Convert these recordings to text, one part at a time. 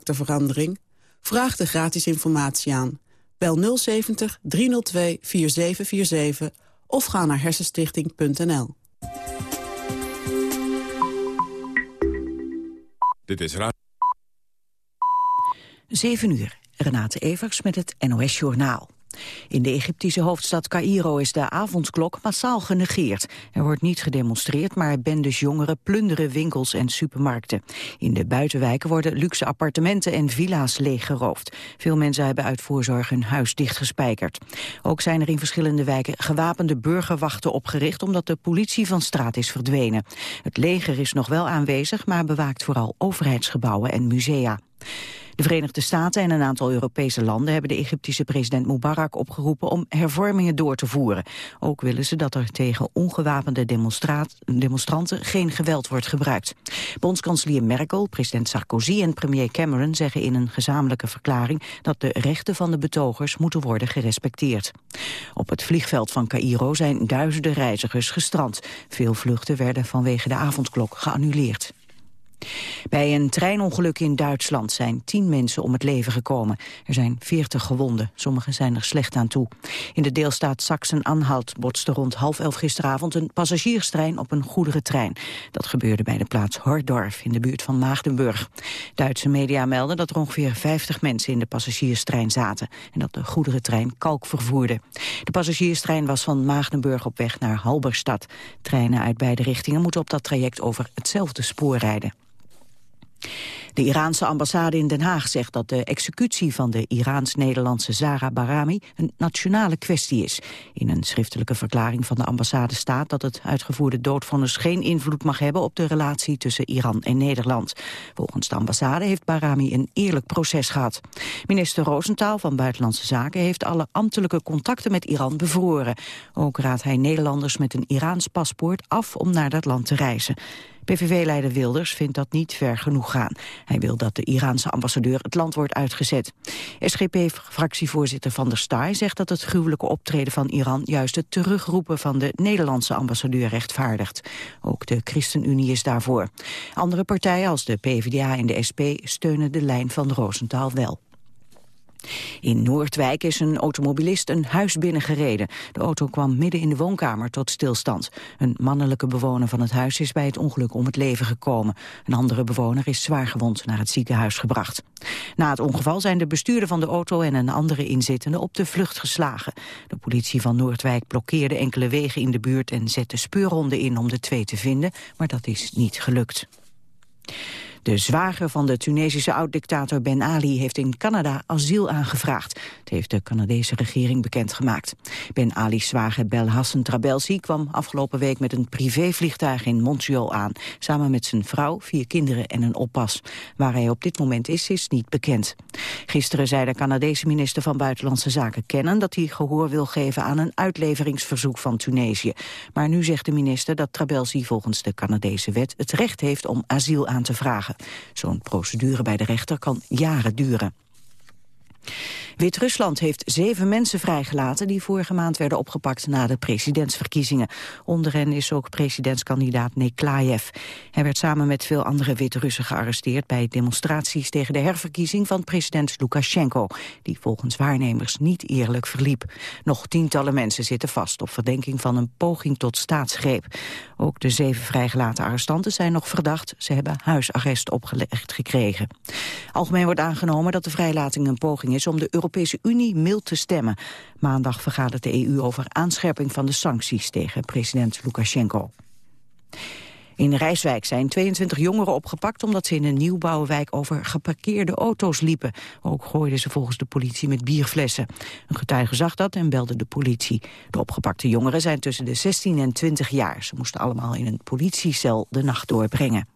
verandering? Vraag de gratis informatie aan. Bel 070 302 4747 of ga naar hersenstichting.nl. Dit is Raad. 7 uur. Renate Evers met het NOS Journaal. In de Egyptische hoofdstad Cairo is de avondklok massaal genegeerd. Er wordt niet gedemonstreerd, maar bendes jongeren plunderen winkels en supermarkten. In de buitenwijken worden luxe appartementen en villa's leeggeroofd. Veel mensen hebben uit voorzorg hun huis dichtgespijkerd. Ook zijn er in verschillende wijken gewapende burgerwachten opgericht... omdat de politie van straat is verdwenen. Het leger is nog wel aanwezig, maar bewaakt vooral overheidsgebouwen en musea. De Verenigde Staten en een aantal Europese landen hebben de Egyptische president Mubarak opgeroepen om hervormingen door te voeren. Ook willen ze dat er tegen ongewapende demonstranten geen geweld wordt gebruikt. Bondskanselier Merkel, president Sarkozy en premier Cameron zeggen in een gezamenlijke verklaring dat de rechten van de betogers moeten worden gerespecteerd. Op het vliegveld van Cairo zijn duizenden reizigers gestrand. Veel vluchten werden vanwege de avondklok geannuleerd. Bij een treinongeluk in Duitsland zijn tien mensen om het leven gekomen. Er zijn veertig gewonden, sommigen zijn er slecht aan toe. In de deelstaat Sachsen-Anhalt botste rond half elf gisteravond een passagierstrein op een goederentrein. Dat gebeurde bij de plaats Hordorf in de buurt van Maagdenburg. Duitse media melden dat er ongeveer 50 mensen in de passagierstrein zaten en dat de goederentrein kalk vervoerde. De passagierstrein was van Maagdenburg op weg naar Halberstad. Treinen uit beide richtingen moeten op dat traject over hetzelfde spoor rijden. De Iraanse ambassade in Den Haag zegt dat de executie van de Iraans-Nederlandse Zara Barami een nationale kwestie is. In een schriftelijke verklaring van de ambassade staat dat het uitgevoerde doodvonnis geen invloed mag hebben op de relatie tussen Iran en Nederland. Volgens de ambassade heeft Barami een eerlijk proces gehad. Minister Roosentaal van Buitenlandse Zaken heeft alle ambtelijke contacten met Iran bevroren. Ook raadt hij Nederlanders met een Iraans paspoort af om naar dat land te reizen. PVV-leider Wilders vindt dat niet ver genoeg gaan. Hij wil dat de Iraanse ambassadeur het land wordt uitgezet. SGP-fractievoorzitter Van der Staaij zegt dat het gruwelijke optreden van Iran... juist het terugroepen van de Nederlandse ambassadeur rechtvaardigt. Ook de ChristenUnie is daarvoor. Andere partijen als de PvdA en de SP steunen de lijn van Roosentaal wel. In Noordwijk is een automobilist een huis binnengereden. De auto kwam midden in de woonkamer tot stilstand. Een mannelijke bewoner van het huis is bij het ongeluk om het leven gekomen. Een andere bewoner is zwaargewond naar het ziekenhuis gebracht. Na het ongeval zijn de bestuurder van de auto en een andere inzittende op de vlucht geslagen. De politie van Noordwijk blokkeerde enkele wegen in de buurt en zette speurhonden in om de twee te vinden, maar dat is niet gelukt. De zwager van de Tunesische oud-dictator Ben Ali heeft in Canada asiel aangevraagd. Het heeft de Canadese regering bekendgemaakt. Ben Ali's zwager Belhassan Trabelsi kwam afgelopen week met een privévliegtuig in Montreal aan. Samen met zijn vrouw, vier kinderen en een oppas. Waar hij op dit moment is, is niet bekend. Gisteren zei de Canadese minister van Buitenlandse Zaken kennen dat hij gehoor wil geven aan een uitleveringsverzoek van Tunesië. Maar nu zegt de minister dat Trabelsi volgens de Canadese wet het recht heeft om asiel aan te vragen. Zo'n procedure bij de rechter kan jaren duren. Wit-Rusland heeft zeven mensen vrijgelaten die vorige maand werden opgepakt na de presidentsverkiezingen. Onder hen is ook presidentskandidaat Neklayev. Hij werd samen met veel andere Wit-Russen gearresteerd bij demonstraties tegen de herverkiezing van president Lukashenko, die volgens waarnemers niet eerlijk verliep. Nog tientallen mensen zitten vast op verdenking van een poging tot staatsgreep. Ook de zeven vrijgelaten arrestanten zijn nog verdacht. Ze hebben huisarrest opgelegd gekregen. Algemeen wordt aangenomen dat de vrijlating een poging is om de Europese Unie mild te stemmen. Maandag vergadert de EU over aanscherping van de sancties tegen president Lukashenko. In Rijswijk zijn 22 jongeren opgepakt omdat ze in een nieuwbouwwijk over geparkeerde auto's liepen. Ook gooiden ze volgens de politie met bierflessen. Een getuige zag dat en belde de politie. De opgepakte jongeren zijn tussen de 16 en 20 jaar. Ze moesten allemaal in een politiecel de nacht doorbrengen.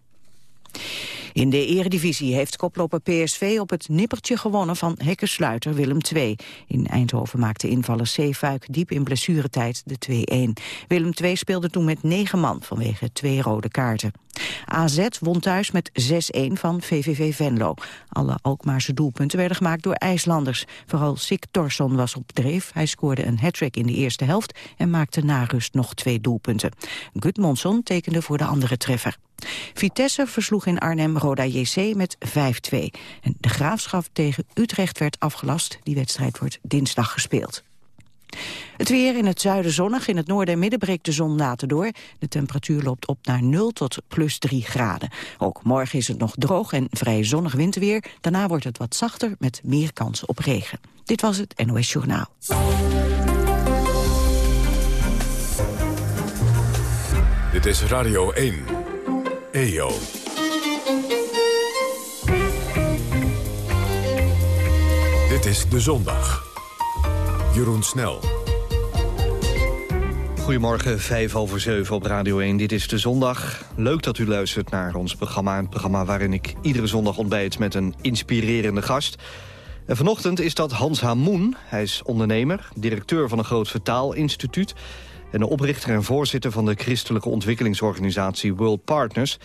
In de eredivisie heeft koploper PSV op het nippertje gewonnen van hekkensluiter Willem II. In Eindhoven maakte invaller Zeefuik diep in blessuretijd de 2-1. Willem II speelde toen met negen man vanwege twee rode kaarten. AZ won thuis met 6-1 van VVV Venlo. Alle Alkmaarse doelpunten werden gemaakt door IJslanders. Vooral Sik Torsson was op dreef. Hij scoorde een hat in de eerste helft en maakte na rust nog twee doelpunten. Gudmundsson tekende voor de andere treffer. Vitesse versloeg in Arnhem Roda JC met 5-2. En de Graafschap tegen Utrecht werd afgelast. Die wedstrijd wordt dinsdag gespeeld. Het weer in het zuiden zonnig, in het noorden en midden breekt de zon later door. De temperatuur loopt op naar 0 tot plus 3 graden. Ook morgen is het nog droog en vrij zonnig winterweer. Daarna wordt het wat zachter met meer kans op regen. Dit was het NOS Journaal. Dit is Radio 1. EO. Dit is De Zondag. Jeroen Snel. Goedemorgen, 5 over 7 op Radio 1. Dit is De Zondag. Leuk dat u luistert naar ons programma. Een programma waarin ik iedere zondag ontbijt met een inspirerende gast. En vanochtend is dat Hans Hamoen. Hij is ondernemer, directeur van een groot vertaalinstituut... en de oprichter en voorzitter van de christelijke ontwikkelingsorganisatie World Partners.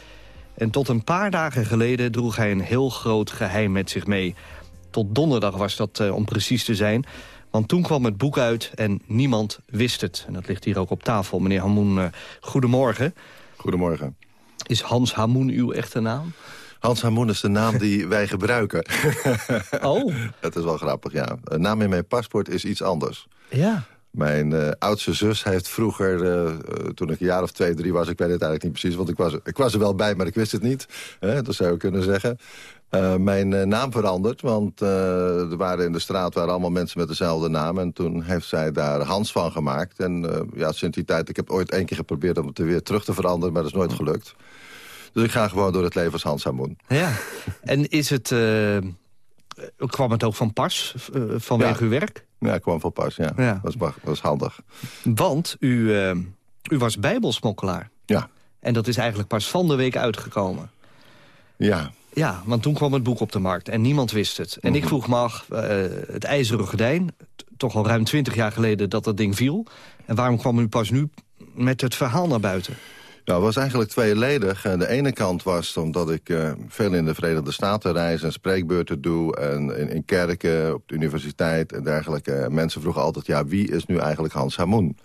En tot een paar dagen geleden droeg hij een heel groot geheim met zich mee. Tot donderdag was dat, uh, om precies te zijn... Want toen kwam het boek uit en niemand wist het. En dat ligt hier ook op tafel. Meneer Hamoen, uh, goedemorgen. Goedemorgen. Is Hans Hamoen uw echte naam? Hans Hamoen is de naam die wij gebruiken. Oh. Het is wel grappig, ja. Een naam in mijn paspoort is iets anders. Ja. Mijn uh, oudste zus heeft vroeger, uh, toen ik een jaar of twee, drie was... ik weet het eigenlijk niet precies, want ik was, ik was er wel bij, maar ik wist het niet. Hè, dat zou je kunnen zeggen. Uh, mijn naam veranderd, want er waren in de straat waren allemaal mensen met dezelfde naam. En toen heeft zij daar Hans van gemaakt. En ja, sinds die tijd, ik heb ooit één keer geprobeerd om het weer terug te veranderen... maar dat is nooit gelukt. Dus ik ga gewoon door het leven als Hans Hamoen. Ja, en is het... kwam het ook van pas, vanwege Ja. uw werk? Ja, kwam van pas, ja. Was, was handig. Want u, eh, u was bijbelsmokkelaar. Ja, En dat is eigenlijk pas van de week uitgekomen. ja. Ja, want toen kwam het boek op de markt en niemand wist het. En ik vroeg me af, eh, het ijzeren gordijn... toch al ruim twintig jaar geleden dat dat ding viel... en waarom kwam u pas nu met het verhaal naar buiten? Ja, het was eigenlijk tweeledig. Eh, De ene kant was omdat ik eh, veel in de Verenigde Staten reis... en spreekbeurten doe en in, in kerken, op de universiteit en dergelijke. En Mensen vroegen altijd, ja, wie is nu eigenlijk Hans Hamoen?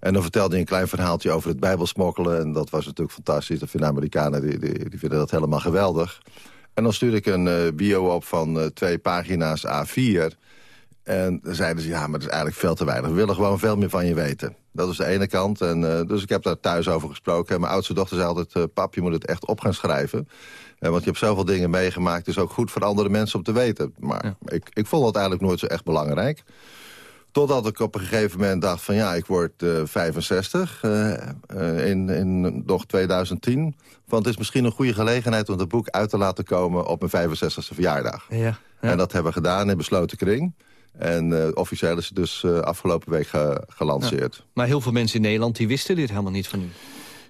En dan vertelde hij een klein verhaaltje over het bijbelsmokkelen... en dat was natuurlijk fantastisch. Dat vinden Amerikanen, die, die, vinden dat helemaal geweldig. En dan stuurde ik een eh, bio op van twee pagina's A4... En dan zeiden ze, ja, maar dat is eigenlijk veel te weinig. We willen gewoon veel meer van je weten. Dat is de ene kant. En, eh, dus ik heb daar thuis over gesproken. En mijn oudste dochter zei altijd, eh, pap, je moet het echt op gaan schrijven. Eh, want je hebt zoveel dingen meegemaakt. Het is ook goed voor andere mensen om te weten. Maar ik, ik vond dat eigenlijk nooit zo echt belangrijk. Totdat ik op een gegeven moment dacht van ja, ik word eh, 65 eh, eh, in, in nog 2010. Want het is misschien een goede gelegenheid om het boek uit te laten komen op mijn 65e verjaardag. Ja, En dat hebben we gedaan in besloten kring. En eh, officieel is het dus eh, afgelopen week ge- gelanceerd. Maar heel veel mensen in Nederland die wisten dit helemaal niet van u.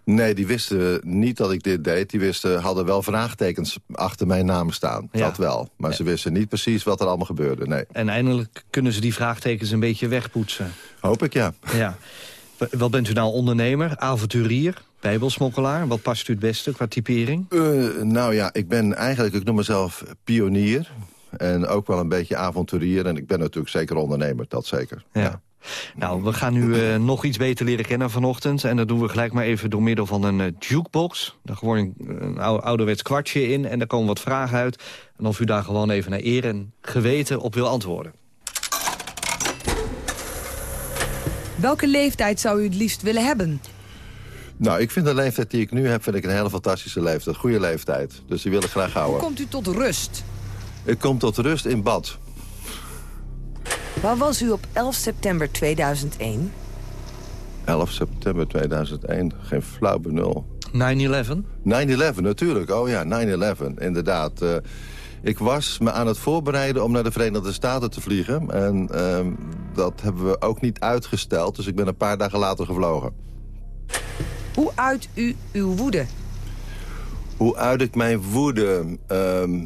Nee, die wisten niet dat ik dit deed. Die wisten, hadden wel vraagtekens achter mijn naam staan. Ja. Dat wel. Maar ze wisten niet precies wat er allemaal gebeurde. Nee, En eindelijk kunnen ze die vraagtekens een beetje wegpoetsen. hoop ik ja. Ja. Wat bent u nou ondernemer, avonturier, bijbelsmokkelaar? Wat past u het beste qua typering? Eh, nou ja, ik ben eigenlijk, ik noem mezelf pionier. En ook wel een beetje avonturier. En ik ben natuurlijk zeker ondernemer, dat zeker. Ja. Nou, we gaan u eh, nog iets beter leren kennen vanochtend. En dat doen we gelijk maar even door middel van een eh, jukebox. Daar gewoon een, een ou- ouderwets kwartje in en daar komen wat vragen uit. En of u daar gewoon even naar eer en geweten op wil antwoorden. Welke leeftijd zou u het liefst willen hebben? Nou, ik vind de leeftijd die ik nu heb, vind ik een hele fantastische leeftijd. Goede leeftijd. Dus die wil ik graag Hoe houden. komt u tot rust? Ik kom tot rust in bad. Waar was u op 11 september 2001? 11 september 2001. Geen flauw benul. 9-11? 9-11, natuurlijk. Oh ja, 9-11, inderdaad. Eh, ik was me aan het voorbereiden om naar de Verenigde Staten te vliegen. En ehm, dat hebben we ook niet uitgesteld. Dus ik ben een paar dagen later gevlogen. Hoe uit u uw woede? Hoe uit ik mijn woede? Ehm,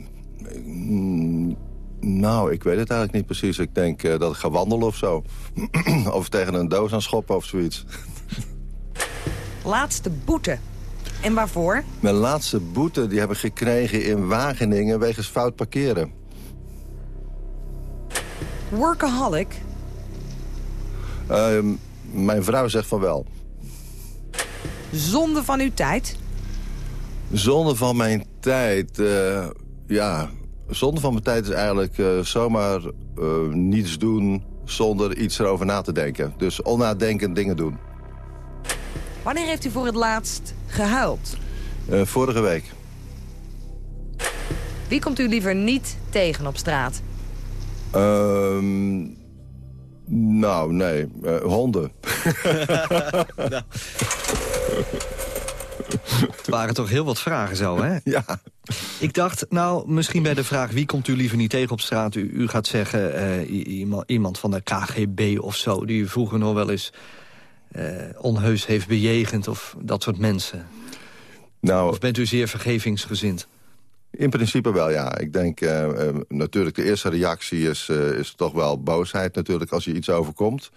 nou, ik weet het eigenlijk niet precies. Ik denk eh, dat ik ga wandelen of zo. of tegen een doos aan schoppen of zoiets. Laatste boete. En waarvoor? Mijn laatste boete die heb ik gekregen in Wageningen wegens fout parkeren. Workaholic. Ehm, mijn vrouw zegt van wel. Zonde van uw tijd. Zonde van mijn tijd, uh, ja... Zonde van mijn tijd is eigenlijk uh, zomaar uh, niets doen zonder iets erover na te denken. Dus onnadenkend dingen doen. Wanneer heeft u voor het laatst gehuild? vorige week. Wie komt u liever niet tegen op straat? Ehm nou, nee. Uh, honden. nou. Het waren toch heel wat vragen zo, hè? Ja. Ik dacht, nou, misschien bij de vraag... wie komt u liever niet tegen op straat? U, u gaat zeggen, uh, iemand, iemand van de KGB of zo... die u vroeger nog wel eens uh, onheus heeft bejegend... of dat soort mensen. Nou, of bent u zeer vergevingsgezind? In principe wel, ja. Ik denk uh, natuurlijk de eerste reactie is, is toch wel boosheid natuurlijk als je iets overkomt.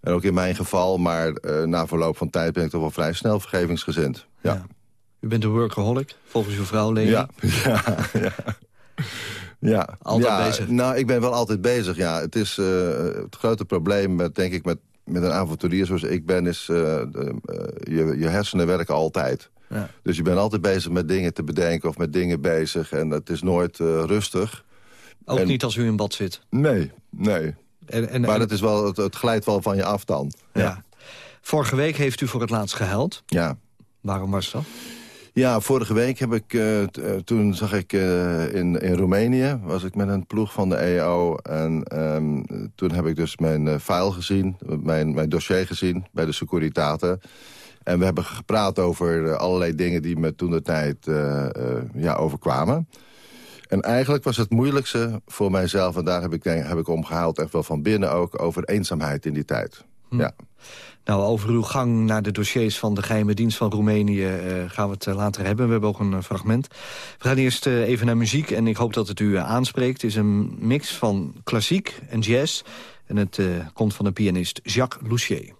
En ook in mijn geval, maar na verloop van tijd ben ik toch wel vrij snel vergevingsgezind. Ja. ja. U bent een workaholic, volgens uw vrouw, Leni? Ja, ja, ja. ja. Altijd ja, bezig? Nou, ik ben wel altijd bezig, ja. Het is het grote probleem, met, denk ik, met, met een avonturier zoals ik ben... is je, je hersenen werken altijd. Ja. Dus je bent altijd bezig met dingen te bedenken of met dingen bezig. En het is nooit rustig. Ook en... niet als u in bad zit? Nee, nee. En, en, maar. Het, is wel, het, het, glijdt wel van je af dan. Ja. ja. Vorige week heeft u voor het laatst gehuild. Ja. Waarom was dat? Ja, vorige week heb ik, uh, toen zag ik uh, in, in Roemenië, was ik met een ploeg van de EO. En um, toen heb ik dus mijn file gezien, mijn, mijn dossier gezien bij de Securitate. En we hebben gepraat over allerlei dingen die me toen de tijd uh, uh, ja, overkwamen. En eigenlijk was het moeilijkste voor mijzelf... en daar heb ik, heb ik omgehaald, echt wel van binnen ook... over eenzaamheid in die tijd. Hm. Ja. Nou, over uw gang naar de dossiers van de geheime dienst van Roemenië... Uh, gaan we het later hebben. We hebben ook een fragment. We gaan eerst even naar muziek en ik hoop dat het u aanspreekt. Het is een mix van klassiek en jazz. En het komt van de pianist Jacques Louchier.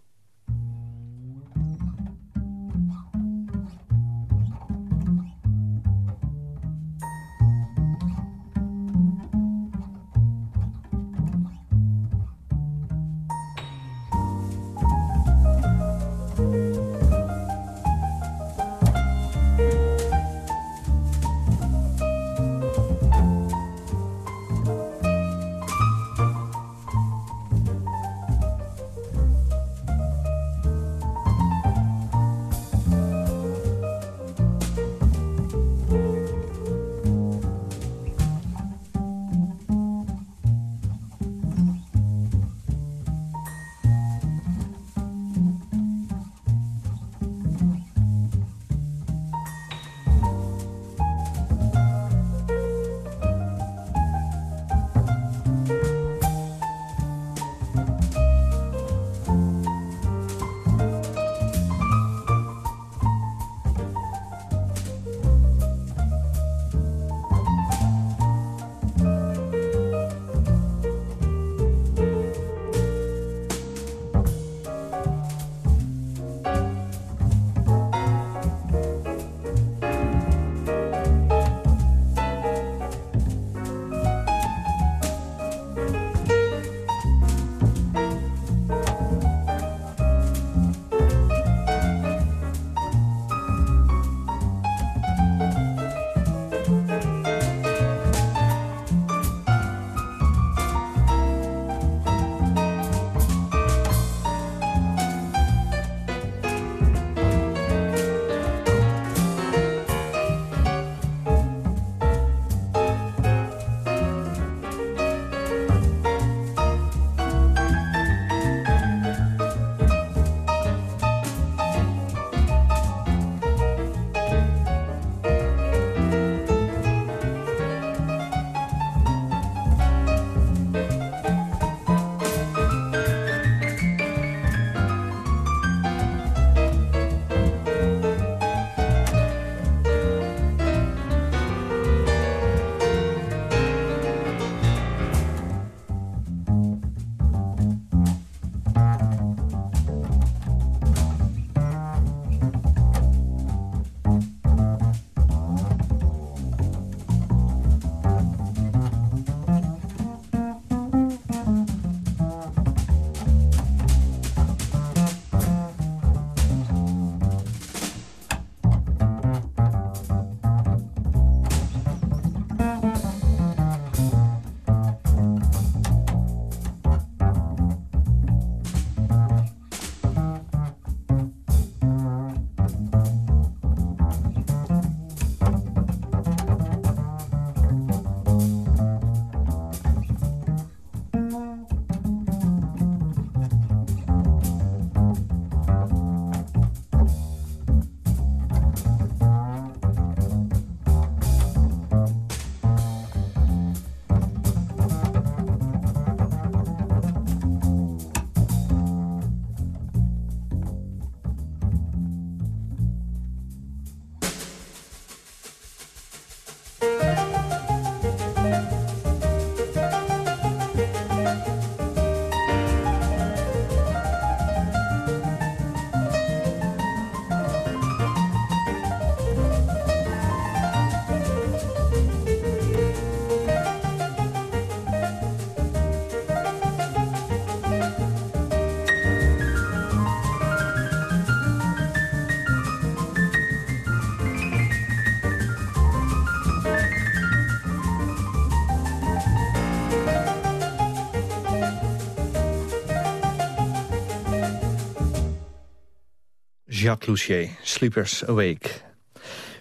Jacques Lussier, Sleepers Awake.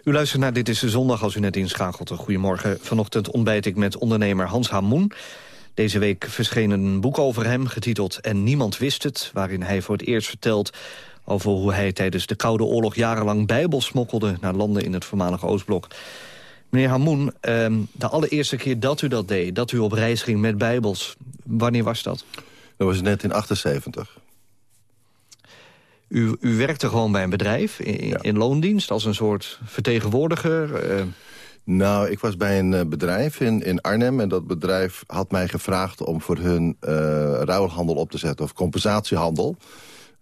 U luistert naar Dit is de Zondag als u net inschakelt. Goedemorgen. Vanochtend ontbijt ik met ondernemer Hans Hamoen. Deze week verscheen een boek over hem, getiteld En Niemand Wist Het... waarin hij voor het eerst vertelt over hoe hij tijdens de Koude Oorlog... jarenlang bijbels smokkelde naar landen in het voormalige Oostblok. Meneer Hamoen, ehm, de allereerste keer dat u dat deed... dat u op reis ging met bijbels, wanneer was dat? Dat was net in 78. U, u werkte gewoon bij een bedrijf in, in loondienst als een soort vertegenwoordiger... Eh. Nou, ik was bij een eh, bedrijf in, in Arnhem... en dat bedrijf had mij gevraagd om voor hun uh, ruilhandel op te zetten... of compensatiehandel.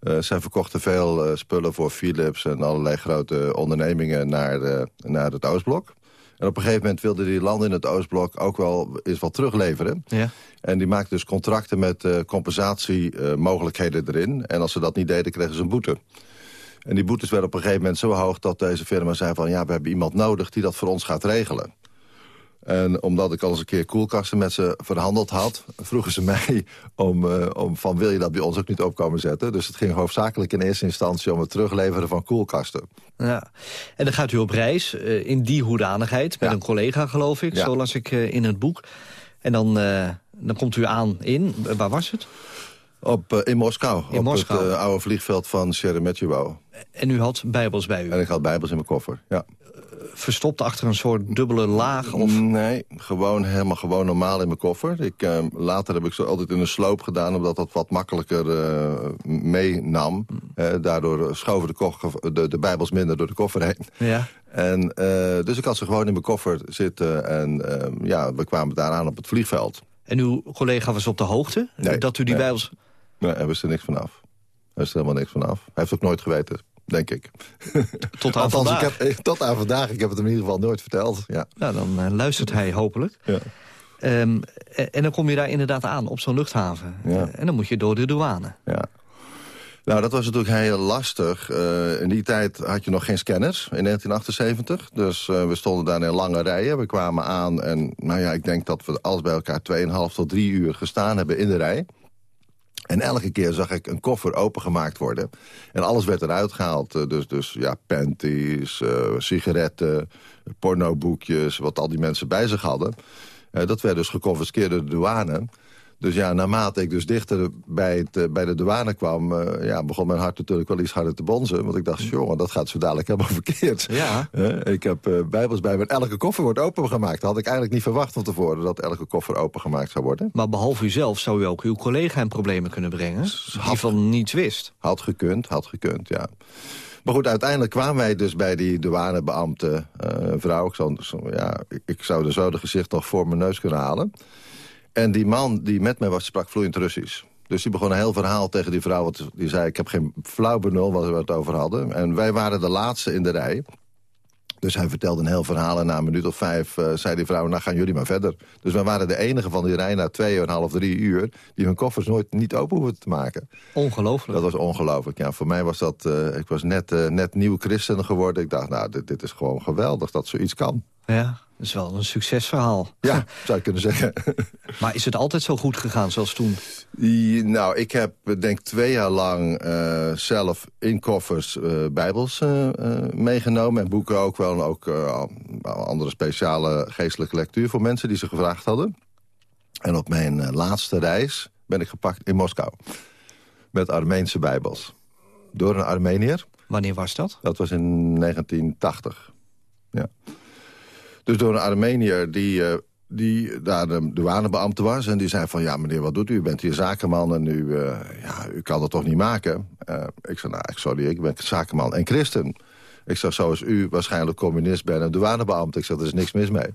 Uh, zij verkochten veel spullen voor Philips en allerlei grote ondernemingen naar, naar het Oostblok. En op een gegeven moment wilden die landen in het Oostblok ook wel eens wat terugleveren. Ja. En die maakten dus contracten met uh, compensatiemogelijkheden erin. En als ze dat niet deden, kregen ze een boete. En die boetes werden op een gegeven moment zo hoog dat deze firma zei van... ja, we hebben iemand nodig die dat voor ons gaat regelen. En omdat ik al eens een keer koelkasten met ze verhandeld had... vroegen ze mij om, uh, om van wil je dat bij ons ook niet opkomen zetten. Dus het ging hoofdzakelijk in eerste instantie om het terugleveren van koelkasten. Ja. En dan gaat u op reis uh, in die hoedanigheid met een collega geloof ik. Ja. Zo las ik uh, in het boek. En dan, dan komt u aan in, waar was het? Op, in Moskou, in op Moskou. het oude vliegveld van Sheremetyevo. En u had bijbels bij u? En ik had bijbels in mijn koffer, ja verstopt achter een soort dubbele laag? Of? Nee, gewoon helemaal gewoon normaal in mijn koffer. Ik, uh, later heb ik ze altijd in een sloop gedaan, omdat dat wat makkelijker uh, meenam. Uh, daardoor schoven de, koffer, de, de bijbels minder door de koffer heen. Ja. En, dus ik had ze gewoon in mijn koffer zitten en ja, we kwamen daar aan op het vliegveld. En uw collega was op de hoogte nee, dat u die nee. bijbels... Nee, daar wist er niks vanaf. Daar is er helemaal niks vanaf. Hij heeft ook nooit geweten denk ik. Tot aan Althans, vandaag? Ik heb, tot aan vandaag. Ik heb het hem in ieder geval nooit verteld. Ja. Nou, dan uh, luistert hij hopelijk. Ja. Um, en dan kom je daar inderdaad aan, op zo'n luchthaven. Ja. En dan moet je door de douane. Ja. Nou, dat was natuurlijk heel lastig. Uh, in die tijd had je nog geen scanners, in 1978. Dus uh, we stonden daar in lange rijen. We kwamen aan en nou ja, ik denk dat we alles bij elkaar 2,5 tot 3 uur gestaan hebben in de rij. En elke keer zag ik een koffer opengemaakt worden. En alles werd eruit gehaald. Eh, dus, dus ja, panties, uh, sigaretten, pornoboekjes... wat al die mensen bij zich hadden. Uh, dat werd dus geconfiskeerd door de douane. Dus ja, naarmate ik dus dichter bij, het, uh, bij de douane kwam... Uh, ja, begon mijn hart natuurlijk wel iets harder te bonzen. Want ik dacht, jongen, dat gaat zo dadelijk helemaal verkeerd. Ja. Uh, ik heb bijbels bij me elke koffer wordt opengemaakt. Dat had ik eigenlijk niet verwacht van tevoren... dat elke koffer opengemaakt zou worden. Maar behalve u zelf zou u ook uw collega in problemen kunnen brengen? Die van niets wist. Had gekund, had gekund, ja. Maar goed, uiteindelijk kwamen wij dus bij die douanebeambte vrouw. Ik zou, ja, ik zou er zo de gezicht nog voor mijn neus kunnen halen... En die man die met mij was, sprak vloeiend Russisch. Dus die begon een heel verhaal tegen die vrouw. Die zei, ik heb geen flauw benul wat we het over hadden. En wij waren de laatste in de rij. Dus hij vertelde een heel verhaal en na een minuut of vijf uh, zei die vrouw... nou gaan jullie maar verder. Dus wij waren de enige van die rij na twee en half, drie uur... die hun koffers nooit niet open hoeven te maken. Ongelooflijk. Dat was ongelooflijk, ja. Voor mij was dat... Uh, ik was net, uh, net nieuw christen geworden. Ik dacht, nou, dit, dit is gewoon geweldig dat zoiets kan. Ja, dat is wel een succesverhaal. Ja, zou je kunnen zeggen. Maar is het altijd zo goed gegaan zoals toen? nou, ik heb denk twee jaar lang uh, zelf in koffers uh, bijbels uh, meegenomen. En boeken ook wel. En ook andere speciale geestelijke lectuur voor mensen die ze gevraagd hadden. En op mijn laatste reis ben ik gepakt in Moskou. Met Armeense bijbels. Door een Armenier. Wanneer was dat? Dat was in 1980. Ja. Dus door een Armenier die, uh, die daar de douanebeambte was. En die zei van, ja meneer, wat doet u? U bent hier zakenman en u, uh, ja, u kan dat toch niet maken? Uh, ik zei, nou, sorry, ik ben zakenman en christen. Ik zeg, zoals u waarschijnlijk communist bent en douanebeambte. Ik zeg, er is niks mis mee.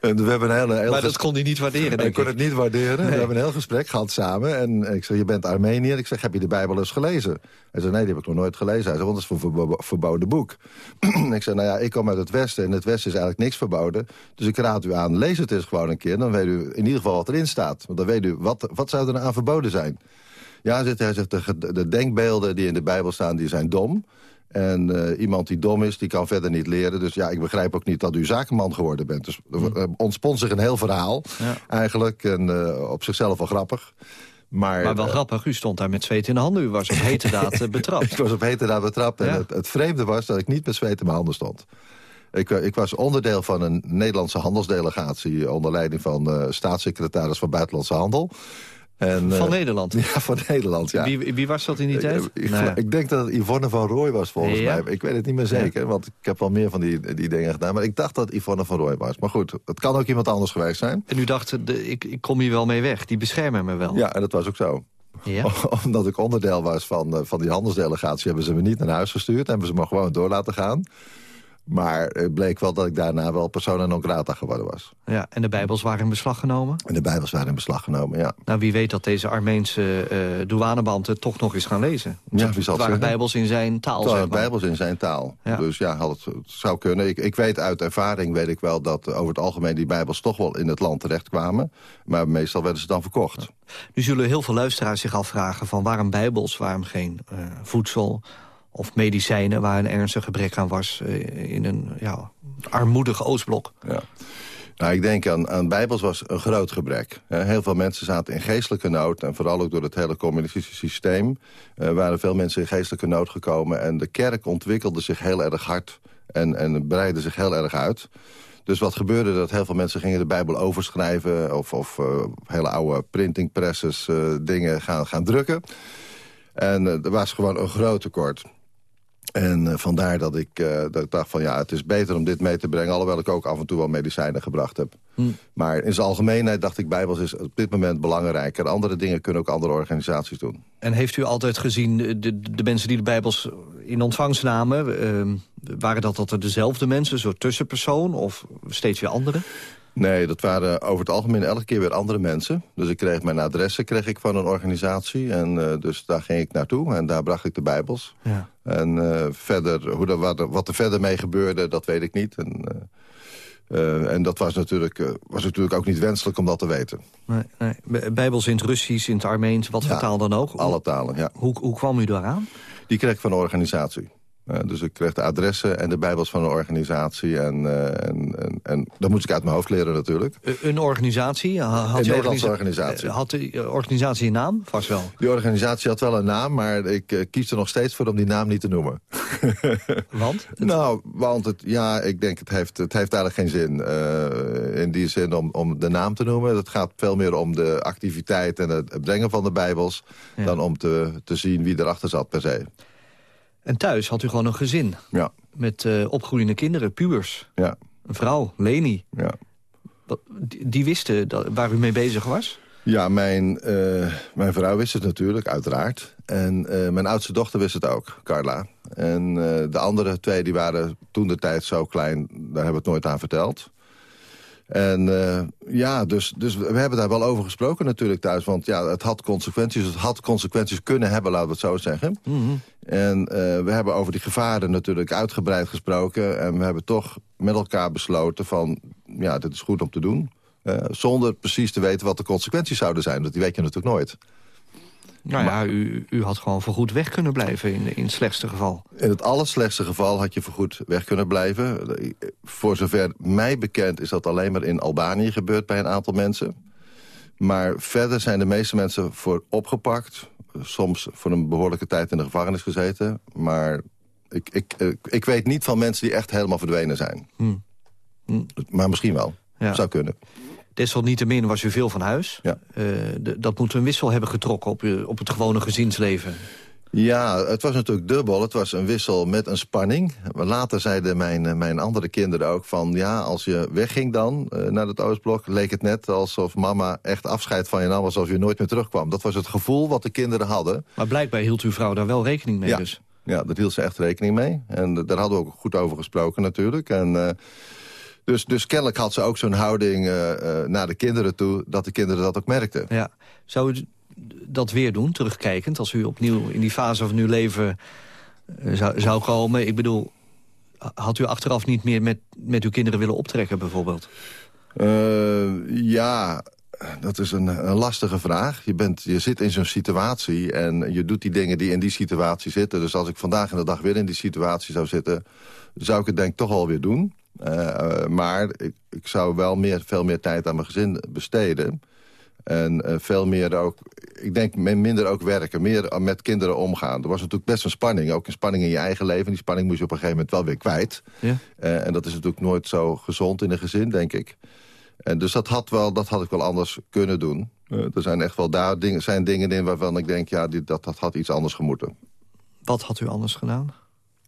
en we hebben een hele, heel maar dat kon hij niet waarderen, denk ik. kon het niet waarderen. Nee. We hebben een heel gesprek gehad samen. En ik zeg, je bent Armeniër. Ik zeg, heb je de Bijbel eens gelezen? Hij zei, nee, die heb ik nog nooit gelezen. Hij zei, want dat is een verboden boek. ik zei, nou ja, ik kom uit het Westen. En het Westen is eigenlijk niks verboden. Dus ik raad u aan, lees het eens gewoon een keer. Dan weet u in ieder geval wat erin staat. Want dan weet u, wat, wat zou er nou aan verboden zijn? Ja, hij zegt, de, de denkbeelden die in de Bijbel staan, die zijn dom. En uh, iemand die dom is, die kan verder niet leren. Dus ja, ik begrijp ook niet dat u zakenman geworden bent. Dus hm. ontspons zich een heel verhaal, ja. eigenlijk. En uh, op zichzelf wel grappig. Maar, Maar wel eh, grappig, u stond daar met zweet in de handen. U was op hete daad eh, betrapt. ik was op hete daad betrapt. En Ja. het, het vreemde was dat ik niet met zweet in mijn handen stond. Ik, ik was onderdeel van een Nederlandse handelsdelegatie... onder leiding van eh, staatssecretaris van Buitenlandse Handel. En, Van eh, Nederland. Ja, van Nederland, ja. Wie, wie was dat in die tijd? Ik, ik, Nou ja. ik denk dat het Yvonne van Rooij was volgens Ja? mij. Ik weet het niet meer zeker, want ik heb wel meer van die, die dingen gedaan. Maar ik dacht dat Yvonne van Rooij was. Maar goed, het kan ook iemand anders geweest zijn. En u dacht, de, ik, ik kom hier wel mee weg. Die beschermen me wel. Ja, en dat was ook zo. Ja? Omdat ik onderdeel was van, eh, van die handelsdelegatie... hebben ze me niet naar huis gestuurd. Hebben ze me gewoon door laten gaan. Maar het bleek wel dat ik daarna wel persona non grata geworden was. Ja, en de bijbels waren in beslag genomen. En de bijbels waren in beslag genomen, ja. Nou, wie weet dat deze Armeense eh douaneband het toch nog eens gaan lezen. Ja, wie zal het waren bijbels in zijn taal, Het waren bijbels in zijn taal. Ja. Dus ja, had het, het zou kunnen. Ik, ik weet uit ervaring weet ik wel dat over het algemeen... die bijbels toch wel in het land terechtkwamen. Maar meestal werden ze dan verkocht. Nu zullen heel veel luisteraars zich afvragen van waarom bijbels, waarom geen eh, voedsel of medicijnen waar een ernstig gebrek aan was eh, in een ja, armoedig Oostblok. Ja. Nou, ik denk aan, aan bijbels was een groot gebrek. Eh, Heel veel mensen zaten in geestelijke nood... en vooral ook door het hele communistische systeem... eh, waren veel mensen in geestelijke nood gekomen... en de kerk ontwikkelde zich heel erg hard en, en breidde zich heel erg uit... Dus wat gebeurde, dat heel veel mensen gingen de Bijbel overschrijven... of, of hele oude printingpresses dingen gaan, gaan drukken. En er was gewoon een groot tekort. En eh, vandaar dat ik, eh, dat ik dacht van ja, het is beter om dit mee te brengen. Alhoewel ik ook af en toe wel medicijnen gebracht heb. Maar in zijn algemeenheid dacht ik, Bijbels is op dit moment belangrijker. Andere dingen kunnen ook andere organisaties doen. En heeft u altijd gezien, de, de, mensen die de bijbels in ontvangst namen... eh, waren dat altijd dezelfde mensen, soort tussenpersoon of steeds weer andere? Nee, dat waren over het algemeen elke keer weer andere mensen. Dus ik kreeg mijn adressen kreeg ik van een organisatie. En eh, dus daar ging ik naartoe en daar bracht ik de Bijbels. Ja. En eh, verder, hoe dat, wat, er, wat er verder mee gebeurde, dat weet ik niet. En, eh, en dat was natuurlijk, was natuurlijk ook niet wenselijk om dat te weten. Nee, nee. Bijbels in het Russisch, in het Armeens, wat voor Ja, taal dan ook? Alle talen, ja. Hoe, hoe kwam u daaraan? Die kreeg ik van een organisatie. Eh, dus ik kreeg de adressen en de bijbels van een organisatie. En, eh, en, en, en dat moest ik uit mijn hoofd leren natuurlijk. Een organisatie? Ha- Had Een Nederlandse organisa- organisatie. Had de eh, organisatie een naam? Vast wel. Die organisatie had wel een naam, maar ik kies er nog steeds voor om die naam niet te noemen. Want? Nou, want het, ja, ik denk het heeft, het heeft eigenlijk geen zin. in die zin om, om de naam te noemen. Het gaat veel meer om de activiteit en het brengen van de bijbels... Ja. dan om te, te zien wie erachter zat per se. En thuis had u gewoon een gezin. Ja, Met eh, opgroeiende kinderen, pubers. ja, Een vrouw, Leni. ja. Die, die wisten dat, waar u mee bezig was? Ja, mijn, eh, mijn vrouw wist het natuurlijk, uiteraard. En eh, mijn oudste dochter wist het ook, Carla. En de andere twee die waren toen de tijd zo klein, daar hebben we het nooit aan verteld. En eh, ja, dus, dus we hebben daar wel over gesproken natuurlijk thuis. Want ja, het had consequenties. Het had consequenties kunnen hebben, laten we het zo zeggen. En eh, we hebben over die gevaren natuurlijk uitgebreid gesproken. En we hebben toch met elkaar besloten van... ja, dit is goed om te doen. Eh, zonder precies te weten wat de consequenties zouden zijn. Want die weet je natuurlijk nooit. Nou ja, u, u had gewoon voorgoed weg kunnen blijven in, in het slechtste geval. In het allerslechtste geval had je voorgoed weg kunnen blijven. Voor zover mij bekend is dat alleen maar in Albanië gebeurd bij een aantal mensen. Maar verder zijn de meeste mensen voor opgepakt. Soms voor een behoorlijke tijd in de gevangenis gezeten. Maar ik, ik, eh, ik weet niet van mensen die echt helemaal verdwenen zijn. Hmm. Hmm. Maar misschien wel. Ja. Zou kunnen. Desalniettemin was u veel van huis. Ja. Eh, dat moet een wissel hebben getrokken op, u, op het gewone gezinsleven. Ja, het was natuurlijk dubbel. Het was een wissel met een spanning. Later zeiden mijn, eh, mijn andere kinderen ook van... ja, als je wegging dan eh, naar het Oostblok... leek het net alsof mama echt afscheid van je nam... alsof je nooit meer terugkwam. Dat was het gevoel wat de kinderen hadden. Maar blijkbaar hield uw vrouw daar wel rekening mee Ja. dus. Ja, daar hield ze echt rekening mee. En eh, daar hadden we ook goed over gesproken natuurlijk. En, eh, dus, dus kennelijk had ze ook zo'n houding eh, eh, naar de kinderen toe... dat de kinderen dat ook merkten. Ja. Zou u dat weer doen, terugkijkend... als u opnieuw in die fase van uw leven eh, zou, zou komen? Ik bedoel, had u achteraf niet meer met, met uw kinderen willen optrekken bijvoorbeeld? Ja, dat is een, een lastige vraag. Je, bent, je zit in zo'n situatie en je doet die dingen die in die situatie zitten. Dus als ik vandaag in de dag weer in die situatie zou zitten... zou ik het denk ik toch alweer doen. Eh, eh, maar ik, ik zou wel meer, veel meer tijd aan mijn gezin besteden. En eh, veel meer ook, ik denk minder ook werken, meer met kinderen omgaan. Er was natuurlijk best een spanning, ook een spanning in je eigen leven. Die spanning moest je op een gegeven moment wel weer kwijt. Ja. en dat is natuurlijk nooit zo gezond in een gezin, denk ik. En dus dat had, wel, dat had ik wel anders kunnen doen. er zijn echt wel daar dingen, zijn dingen in waarvan ik denk... ja, die, dat, dat had iets anders gemoeten. Wat had u anders gedaan?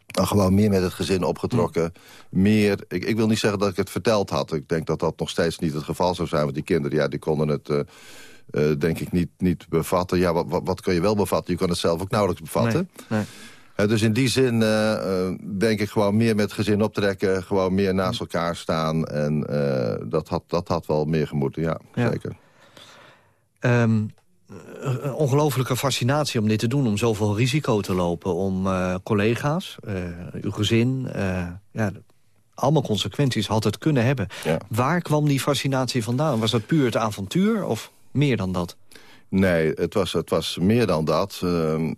Dan gewoon meer met het gezin opgetrokken. Meer, ik, ik wil niet zeggen dat ik het verteld had. Ik denk dat dat nog steeds niet het geval zou zijn. Want die kinderen, ja, die konden het... Uh, denk ik niet, niet bevatten. Ja, wat, wat, wat, kun je wel bevatten? Je kan het zelf ook nauwelijks bevatten. Nee, nee. dus in die zin uh, denk ik gewoon meer met gezin optrekken. Gewoon meer naast elkaar staan. En dat, had, dat had wel meer gemoeten, ja, ja. zeker. Um, ongelofelijke fascinatie om dit te doen. Om zoveel risico te lopen. Om uh, collega's, uh, uw gezin... Uh, ja, allemaal consequenties had het kunnen hebben. Waar kwam die fascinatie vandaan? Was dat puur het avontuur of meer dan dat? Nee, het was, het was meer dan dat. Ehm,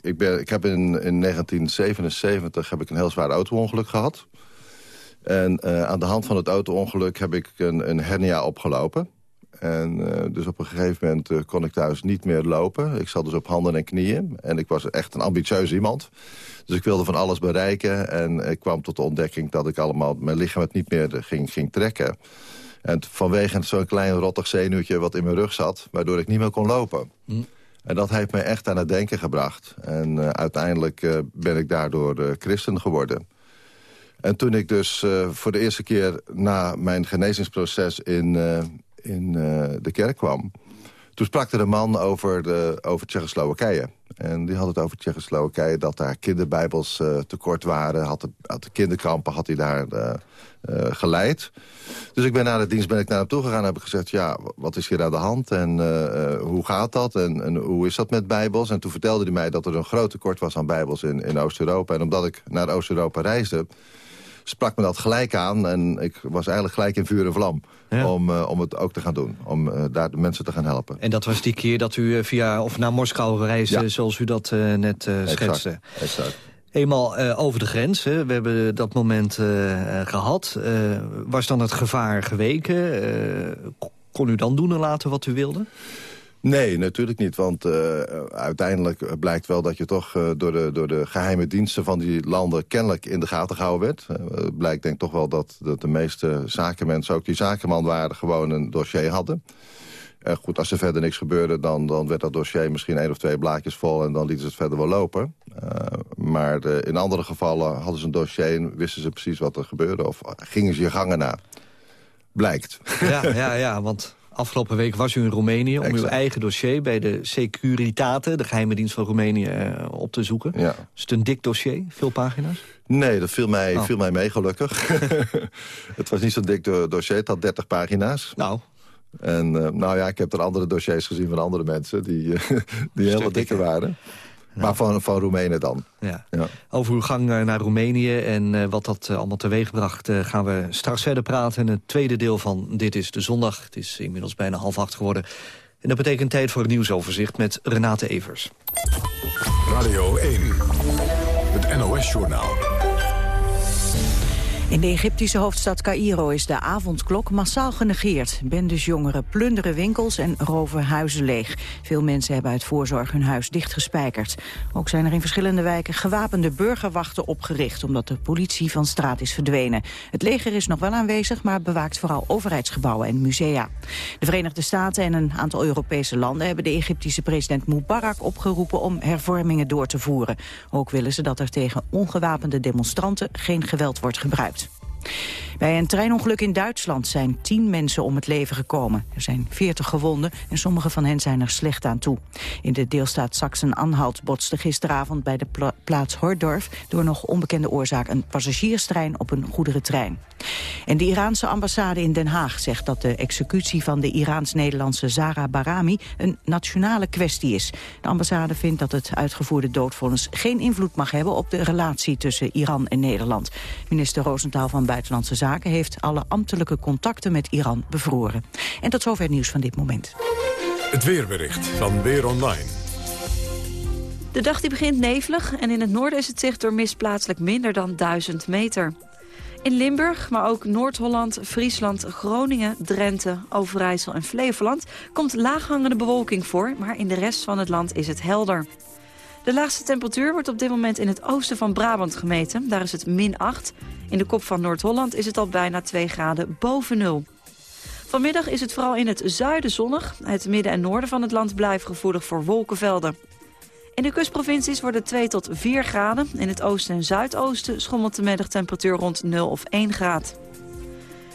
ik, ben, ik heb in, in 1977 heb ik een heel zwaar auto-ongeluk gehad. En aan de hand van het auto-ongeluk heb ik een, een hernia opgelopen. En uh, dus op een gegeven moment uh, kon ik thuis niet meer lopen. Ik zat dus op handen en knieën. En ik was echt een ambitieus iemand. Dus ik wilde van alles bereiken. En ik kwam tot de ontdekking dat ik allemaal mijn lichaam het niet meer ging, ging trekken. En vanwege zo'n klein rottig zenuwtje wat in mijn rug zat... waardoor ik niet meer kon lopen. Hm. En dat heeft mij echt aan het denken gebracht. En uh, uiteindelijk ben ik daardoor christen geworden. En toen ik dus voor de eerste keer na mijn genezingsproces in, in uh, de kerk kwam... toen sprak er een man over, de, over Tsjechoslowakije. En die had het over Tsjechoslowakije, dat daar kinderbijbels uh, tekort waren. Had de, had de kinderkampen had hij daar uh, geleid. Dus ik ben na de dienst ben ik naar hem toe gegaan en heb ik gezegd... ja, wat is hier aan de hand en hoe gaat dat en, en, hoe is dat met bijbels? En toen vertelde hij mij dat er een groot tekort was aan bijbels in, in Oost-Europa. En omdat ik naar Oost-Europa reisde sprak me dat gelijk aan. En ik was eigenlijk gelijk in vuur en vlam om, uh, om het ook te gaan doen. Om uh, daar de mensen te gaan helpen. En dat was die keer dat u uh, via of naar Moskou reisde, zoals u dat net schetste. Exact, exact. Eenmaal over de grens, hè. we hebben dat moment gehad. was dan het gevaar geweken? kon u dan doen en laten wat u wilde? Nee, natuurlijk niet. Want uh, uiteindelijk blijkt wel dat je toch uh, door, de, door de geheime diensten van die landen kennelijk in de gaten gehouden werd. Uh, blijkt denk ik toch wel dat, dat de meeste zakenmensen, ook die zakenman waren, gewoon een dossier hadden. Uh, goed, als er verder niks gebeurde, dan, dan werd dat dossier misschien één of twee blaadjes vol... en dan lieten ze het verder wel lopen. Maar in andere gevallen hadden ze een dossier en wisten ze precies wat er gebeurde... of gingen ze je gangen na. Blijkt. Ja, ja, ja, want Afgelopen week was u in Roemenië om uw eigen dossier bij de Securitate, de geheime dienst van Roemenië, eh, op te zoeken. Ja. Is het een dik dossier? Veel pagina's? Nee, dat viel mij, oh. viel mij mee, gelukkig. het was niet zo'n dik dossier, het had 30 pagina's. Nou. En uh, nou ja, ik heb er andere dossiers gezien van andere mensen die, uh, die helemaal dikker waren. Maar van, van Roemenen dan. Ja. ja. Over uw gang eh, naar Roemenië en uh, wat dat uh, allemaal teweegbracht... Uh, gaan we straks verder praten. In het tweede deel van Dit is de Zondag. Het is inmiddels bijna half acht geworden. En dat betekent tijd voor het nieuwsoverzicht met Renate Evers. Radio 1, het NOS-journaal. In de Egyptische hoofdstad Cairo is de avondklok massaal genegeerd. Bendes jongeren plunderen winkels en roven huizen leeg. Veel mensen hebben uit voorzorg hun huis dichtgespijkerd. Ook zijn er in verschillende wijken gewapende burgerwachten opgericht... omdat de politie van straat is verdwenen. Het leger is nog wel aanwezig, maar bewaakt vooral overheidsgebouwen en musea. De Verenigde Staten en een aantal Europese landen... hebben de Egyptische president Mubarak opgeroepen om hervormingen door te voeren. Ook willen ze dat er tegen ongewapende demonstranten geen geweld wordt gebruikt. Bij een treinongeluk in Duitsland zijn tien mensen om het leven gekomen. Er zijn veertig gewonden en sommige van hen zijn er slecht aan toe. In de deelstaat Sachsen-Anhalt botste gisteravond bij de plaats Hordorf... door nog onbekende oorzaak een passagierstrein op een goederentrein. En de Iraanse ambassade in Den Haag zegt dat de executie van de Iraans-Nederlandse Zara Barami een nationale kwestie is. De ambassade vindt dat het uitgevoerde doodvonnis geen invloed mag hebben op de relatie tussen Iran en Nederland. Minister Roosentaal van Buitenlandse Zaken heeft alle ambtelijke contacten met Iran bevroren. En tot zover het nieuws van dit moment. Het weerbericht van Weer Online. De dag die begint nevelig en in het noorden is het zicht door mist plaatselijk minder dan 1000 meter. In Limburg, maar ook Noord-Holland, Friesland, Groningen, Drenthe, Overijssel en Flevoland... komt laaghangende bewolking voor, maar in de rest van het land is het helder. De laagste temperatuur wordt op dit moment in het oosten van Brabant gemeten. Daar is het min 8. In de kop van Noord-Holland is het al bijna 2 graden boven nul. Vanmiddag is het vooral in het zuiden zonnig. Het midden en noorden van het land blijven gevoelig voor wolkenvelden. In de kustprovincies worden 2 tot 4 graden. In het oosten en zuidoosten schommelt de middagtemperatuur rond 0 of 1 graad.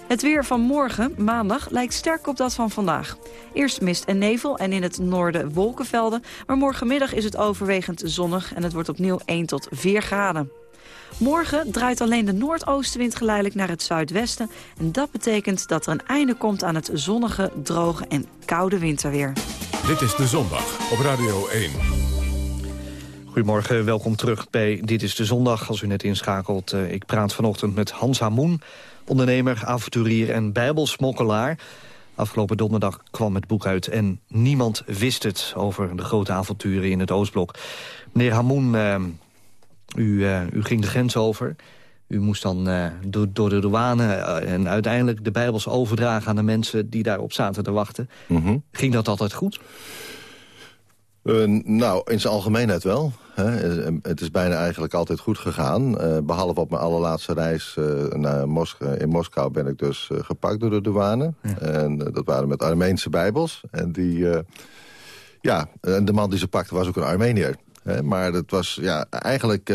Het weer van morgen, maandag, lijkt sterk op dat van vandaag. Eerst mist en nevel en in het noorden wolkenvelden. Maar morgenmiddag is het overwegend zonnig en het wordt opnieuw 1 tot 4 graden. Morgen draait alleen de noordoostenwind geleidelijk naar het zuidwesten. En dat betekent dat er een einde komt aan het zonnige, droge en koude winterweer. Dit is De Zondag op Radio 1. Goedemorgen, welkom terug bij Dit is de Zondag. Als u net inschakelt, uh, ik praat vanochtend met Hans Hamoen... ondernemer, avonturier en bijbelsmokkelaar. Afgelopen donderdag kwam het boek uit en niemand wist het... over de grote avonturen in het Oostblok. Meneer Hamoen, uh, u, uh, u, ging de grens over... U moest dan door, door, de douane en uiteindelijk de Bijbels overdragen aan de mensen die daarop zaten te wachten. Mm -hmm. Ging dat altijd goed? Uh, nou, in zijn algemeenheid wel. Hè. Het is bijna eigenlijk altijd goed gegaan. Uh, behalve op mijn allerlaatste reis uh, naar Mos in Moskou ben ik dus gepakt door de douane. Ja. En dat waren met Armeense bijbels. En die, ja, en de man die ze pakte was ook een Armenier. Hè. Maar dat was, ja, eigenlijk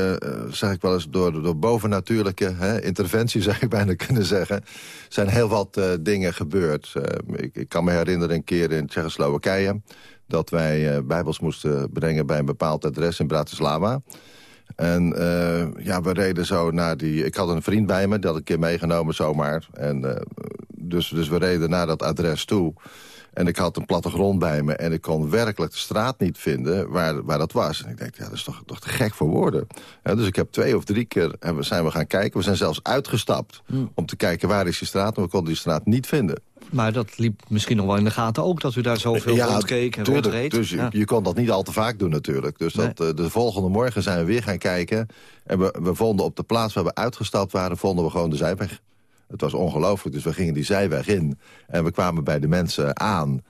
zeg ik wel eens door, door bovennatuurlijke hè, interventie, zou ik bijna kunnen zeggen, zijn heel wat dingen gebeurd. Ik, ik, kan me herinneren een keer in Tsjechoslowakije dat wij uh, bijbels moesten brengen bij een bepaald adres in Bratislava. En uh, ja, we reden zo naar die... Ik had een vriend bij me, die had ik een keer meegenomen zomaar. En, uh, dus, dus we reden naar dat adres toe. En ik had een plattegrond bij me en ik kon werkelijk de straat niet vinden waar, waar dat was. En ik dacht, ja, dat is toch, toch te gek voor woorden. Ja, dus ik heb twee of drie keer hebben, zijn we gaan kijken. We zijn zelfs uitgestapt hmm. om te kijken waar is die straat. En we konden die straat niet vinden. Maar dat liep misschien nog wel in de gaten ook, dat u daar zoveel ja, rondkeek en tuurlijk, rondreed. Dus ja. je, je kon dat niet al te vaak doen natuurlijk. Dus dat, nee. de volgende morgen zijn we weer gaan kijken. En we, we vonden op de plaats waar we uitgestapt waren, vonden we gewoon de zijweg. Het was ongelooflijk, dus we gingen die zijweg in. En we kwamen bij de mensen aan...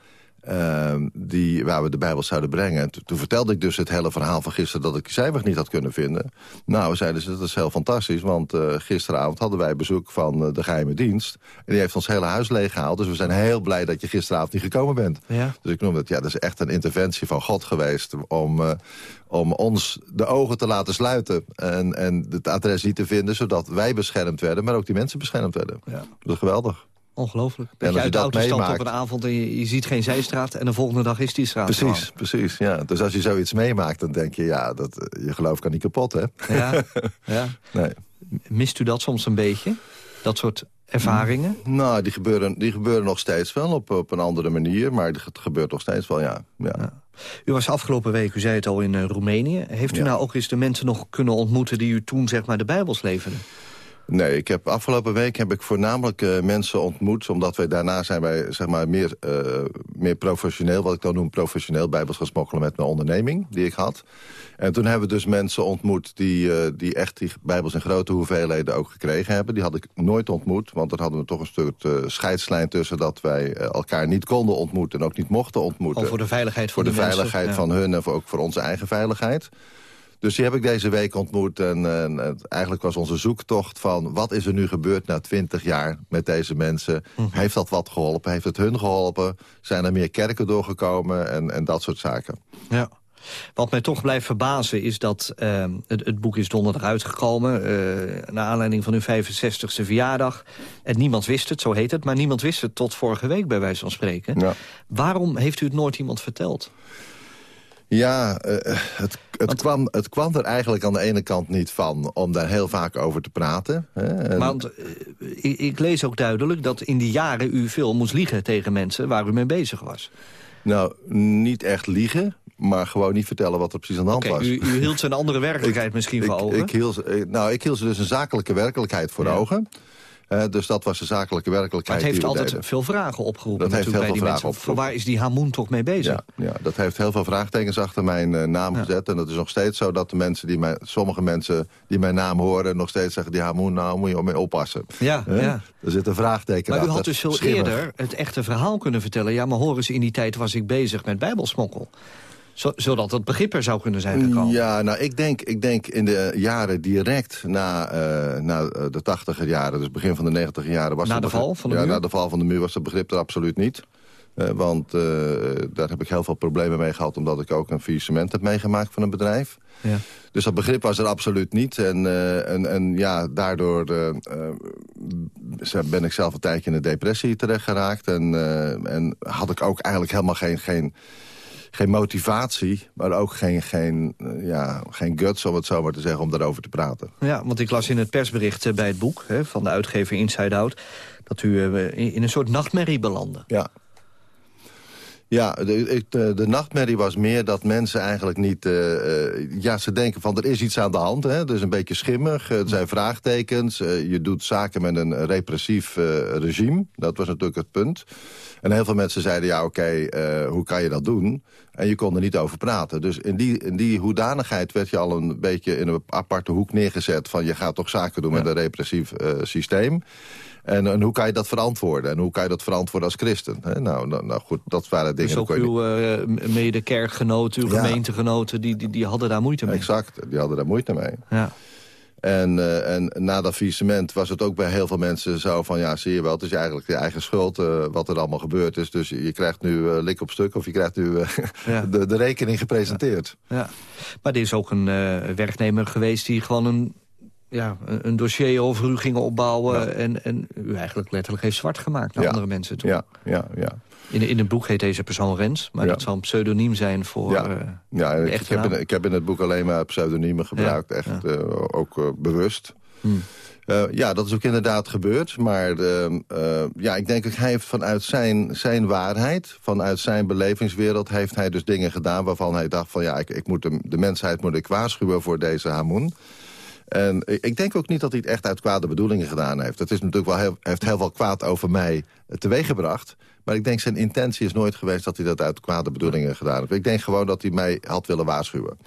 Uh, die, waar we de Bijbel zouden brengen. En toen vertelde ik dus het hele verhaal van gisteren... dat ik die zijweg niet had kunnen vinden. Nou, zeiden ze, dat is heel fantastisch... want uh, gisteravond hadden wij bezoek van uh, de geheime dienst. En die heeft ons hele huis leeggehaald. Dus we zijn heel blij dat je gisteravond niet gekomen bent. Ja. Dus ik noem het, ja, dat is echt een interventie van God geweest... om, uh, om ons de ogen te laten sluiten... En, en het adres niet te vinden, zodat wij beschermd werden... maar ook die mensen beschermd werden. Ja. Dat is geweldig. Ongelooflijk. Dat je uit de auto stapt op een avond en je, je, ziet geen zijstraat... en de volgende dag is die straat Precies, gewoon. precies. Ja. Dus als je zoiets meemaakt, dan denk je... ja, dat, je geloof kan niet kapot, hè? Ja, ja. Nee. Mist u dat soms een beetje? Dat soort ervaringen? Nou, die gebeuren, die gebeuren nog steeds wel op, op een andere manier. Maar het gebeurt nog steeds wel, ja. ja. ja. U was afgelopen week, u zei het al, in uh, Roemenië. Heeft u ja. nou ook eens de mensen nog kunnen ontmoeten... die u toen zeg maar de Bijbels leverden? Nee, ik heb, afgelopen week heb ik voornamelijk uh, mensen ontmoet... omdat wij daarna zijn wij zeg maar, meer, uh, meer professioneel... wat ik dan noem professioneel bijbels gaan smokkelen met mijn onderneming die ik had. En toen hebben we dus mensen ontmoet die, uh, die echt die bijbels in grote hoeveelheden ook gekregen hebben. Die had ik nooit ontmoet, want dan hadden we toch een stuk scheidslijn tussen... dat wij elkaar niet konden ontmoeten en ook niet mochten ontmoeten. Gewoon voor de veiligheid van voor de, de veiligheid mensen, van hun en voor, ook voor onze eigen veiligheid. Dus die heb ik deze week ontmoet. En, en, eigenlijk was onze zoektocht van... wat is er nu gebeurd na twintig jaar met deze mensen? Mhm. Heeft dat wat geholpen? Heeft het hun geholpen? Zijn er meer kerken doorgekomen? En, en dat soort zaken. Ja. Wat mij toch blijft verbazen is dat uh, het, het, boek is donderdag uitgekomen... Uh, naar aanleiding van uw 65e verjaardag. En niemand wist het, zo heet het. Maar niemand wist het tot vorige week, bij wijze van spreken. Ja. Waarom heeft u het nooit iemand verteld? Ja, uh, het, het, Want, kwam, het kwam er eigenlijk aan de ene kant niet van... om daar heel vaak over te praten. Hè? Want uh, ik, ik, lees ook duidelijk dat in die jaren u veel moest liegen tegen mensen... waar u mee bezig was. Nou, niet echt liegen, maar gewoon niet vertellen wat er precies aan de hand okay, was. U, u hield ze een andere werkelijkheid ik, misschien ik, voor ogen? Ik hield, nou, ik hield ze dus een zakelijke werkelijkheid voor ja. ogen. Dus dat was de zakelijke werkelijkheid. Maar het heeft altijd deden. veel vragen opgeroepen. Dat heeft heel veel vragen mensen. Voor waar is die Hamoen toch mee bezig? Ja, ja, dat heeft heel veel vraagtekens achter mijn uh, naam ja. gezet. En dat is nog steeds zo dat de mensen die mij, sommige mensen die mijn naam horen... nog steeds zeggen, die Hamoen, nou moet je mee oppassen. Ja, ja. Er zit een vraagteken Maar u had dus veel Schimmig. eerder het echte verhaal kunnen vertellen. Ja, maar horen ze, in die tijd was ik bezig met bijbelsmokkel zodat het begrip er zou kunnen zijn gekomen. Ja, nou, ik denk, ik denk in de jaren direct na, uh, na de tachtiger jaren... dus begin van de negentiger jaren... Was na de begrip, val van de ja, muur? na de val van de muur was het begrip er absoluut niet. Uh, want uh, daar heb ik heel veel problemen mee gehad... omdat ik ook een faillissement heb meegemaakt van een bedrijf. Ja. Dus dat begrip was er absoluut niet. En, en, en ja, daardoor ben ik zelf een tijdje in de depressie terecht geraakt. En, en had ik ook eigenlijk helemaal geen... geen geen motivatie, maar ook geen, geen, ja, geen guts, om het zo maar te zeggen, om daarover te praten. Ja, want ik las in het persbericht bij het boek hè, van de uitgever Inside Out... dat u uh, in een soort nachtmerrie belandde. Ja. Ja, de, de, de, nachtmerrie was meer dat mensen eigenlijk niet... Uh, uh, ja, ze denken van er is iets aan de hand. Hè? Er is een beetje schimmig, er zijn vraagtekens. je doet zaken met een repressief regime. Dat was natuurlijk het punt. En heel veel mensen zeiden, ja oké, okay, hoe kan je dat doen? En je kon er niet over praten. Dus in die, in die hoedanigheid werd je al een beetje in een aparte hoek neergezet... van je gaat toch zaken doen ja. met een repressief systeem. En, en, hoe kan je dat verantwoorden? En hoe kan je dat verantwoorden als christen? He, nou, nou, nou, goed, dat waren dingen... Dus ook uw uh, mede-kerkgenoten, uw ja. gemeentegenoten, die, die, die hadden daar moeite mee? Exact, die hadden daar moeite mee. Ja. En, uh, en na dat faillissement was het ook bij heel veel mensen zo van... ja, zie je wel, het is eigenlijk je eigen schuld uh, wat er allemaal gebeurd is. Dus je krijgt nu uh, lik op stuk of je krijgt nu ja. de, de, rekening gepresenteerd. Ja. ja. Maar er is ook een werknemer geweest die gewoon een, ja, een dossier over u ging opbouwen... Ja. En, en u eigenlijk letterlijk heeft zwart gemaakt naar andere mensen toe. Ja, ja, ja. In, in het boek heet deze persoon Rens, maar Ja. dat zal een pseudoniem zijn voor Ja. eh, Ja, ik, heb in, ik heb in het boek alleen maar pseudoniemen gebruikt. echt eh, ook eh, bewust. Hmm. Ja, dat is ook inderdaad gebeurd. Maar ja, ik denk dat hij heeft vanuit zijn, zijn waarheid... vanuit zijn belevingswereld... heeft hij dus dingen gedaan waarvan hij dacht van... ja, ik, ik moet de, de mensheid moet ik waarschuwen voor deze Hamoen. En ik denk ook niet dat hij het echt uit kwade bedoelingen gedaan heeft. Het is natuurlijk wel heel, heeft heel veel kwaad over mij teweeggebracht. Maar ik denk zijn intentie is nooit geweest dat hij dat uit kwade bedoelingen gedaan heeft. Ik denk gewoon dat hij mij had willen waarschuwen.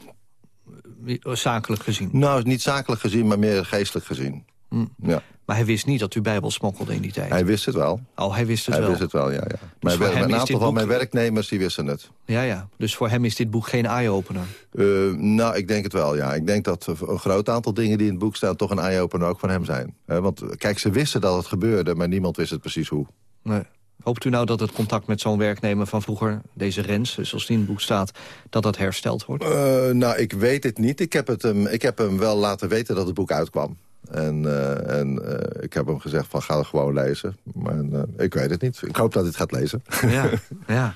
Zakelijk gezien. Nou, niet zakelijk gezien, maar meer geestelijk gezien. Hm. Ja. Maar hij wist niet dat u Bijbel smokkelde in die tijd. Hij wist het wel. Oh, hij wist het hij wel. wist het wel, ja. ja. Maar voor hem een aantal van mijn werknemers die wisten het. Ja, ja. Dus voor hem is dit boek geen eye-opener. Eh, nou, ik denk het wel, ja. Ik denk dat een groot aantal dingen die in het boek staan... toch een eye-opener ook van hem zijn. Eh, want kijk, ze wisten dat het gebeurde, maar niemand wist het precies hoe. Nee. Hoopt u nou dat het contact met zo'n werknemer van vroeger... deze Rens, zoals die in het boek staat, dat dat hersteld wordt? Eh, nou, ik weet het niet. Ik heb, het hem, ik heb hem wel laten weten dat het boek uitkwam. En, eh, en eh, ik heb hem gezegd van ga het gewoon lezen. Maar eh, ik weet het niet. Ik hoop dat hij het gaat lezen. Ja, ja.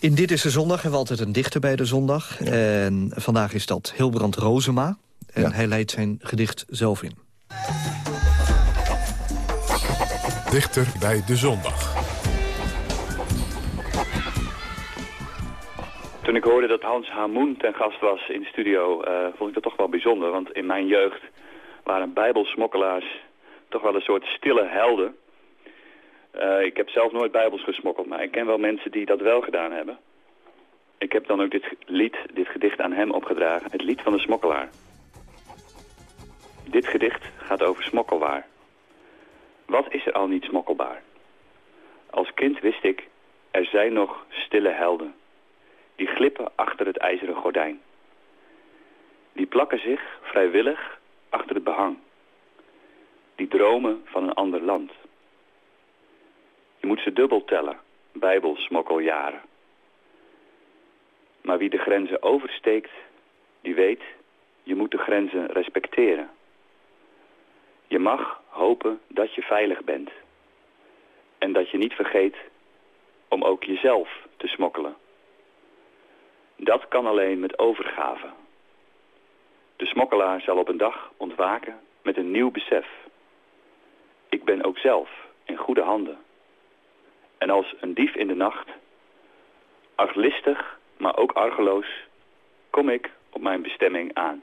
In Dit is de Zondag hebben we altijd een dichter bij de zondag. En vandaag is dat Hilbrand Rozema. En Ja. hij leidt zijn gedicht zelf in. Dichter bij de zondag. Toen ik hoorde dat Hans Hamoen ten gast was in de studio, eh, vond ik dat toch wel bijzonder. Want in mijn jeugd waren bijbelsmokkelaars toch wel een soort stille helden. Eh, ik heb zelf nooit bijbels gesmokkeld, maar ik ken wel mensen die dat wel gedaan hebben. Ik heb dan ook dit lied, dit gedicht aan hem opgedragen. Het lied van de smokkelaar. Dit gedicht gaat over smokkelwaar. Wat is er al niet smokkelbaar? Als kind wist ik, er zijn nog stille helden die glippen achter het ijzeren gordijn. Die plakken zich vrijwillig achter het behang. Die dromen van een ander land. Je moet ze dubbel tellen, bijbelsmokkeljaren. Maar wie de grenzen oversteekt, die weet, je moet de grenzen respecteren. Je mag hopen dat je veilig bent. En dat je niet vergeet om ook jezelf te smokkelen. Dat kan alleen met overgave. De smokkelaar zal op een dag ontwaken met een nieuw besef. Ik ben ook zelf in goede handen. En als een dief in de nacht, arglistig, maar ook argeloos, kom ik op mijn bestemming aan.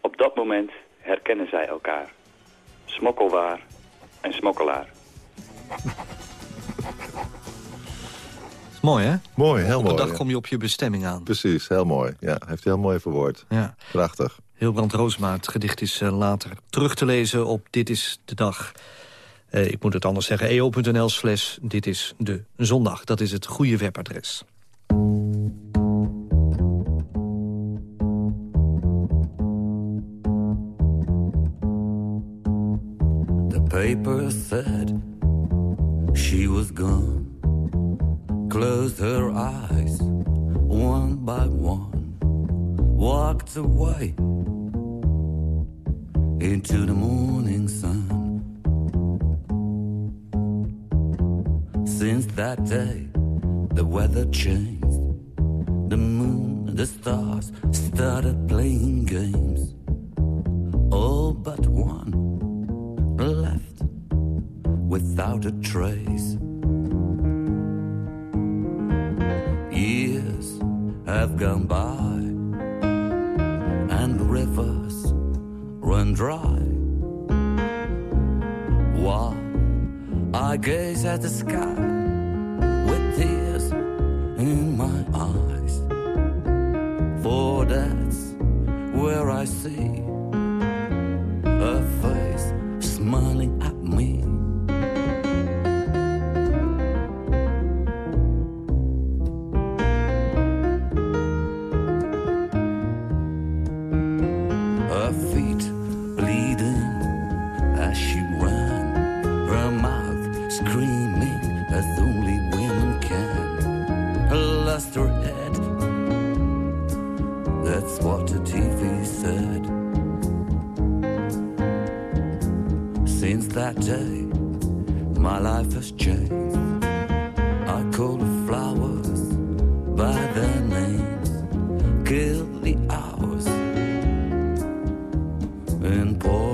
Op dat moment herkennen zij elkaar. smokkelwaar en smokkelaar. Mooi, hè? Mooi, heel Op mooi. een dag ja. kom je op je bestemming aan. Precies, heel mooi. Ja, heeft hij heel mooi verwoord. Ja. Prachtig. Hilbrand Roosma, het gedicht is eh, later terug te lezen op Dit is de Dag. Eh, ik moet het anders zeggen, eo.nl slash Dit is de Zondag. Dat is het goede webadres. The paper said she was gone. Closed her eyes one by one. Walked away into the morning sun. Since that day, the weather changed. The moon and the stars started playing games. All but one left without a trace. Have gone by and the rivers run dry. While I gaze at the sky with tears in my eyes, for that's where I see in pouring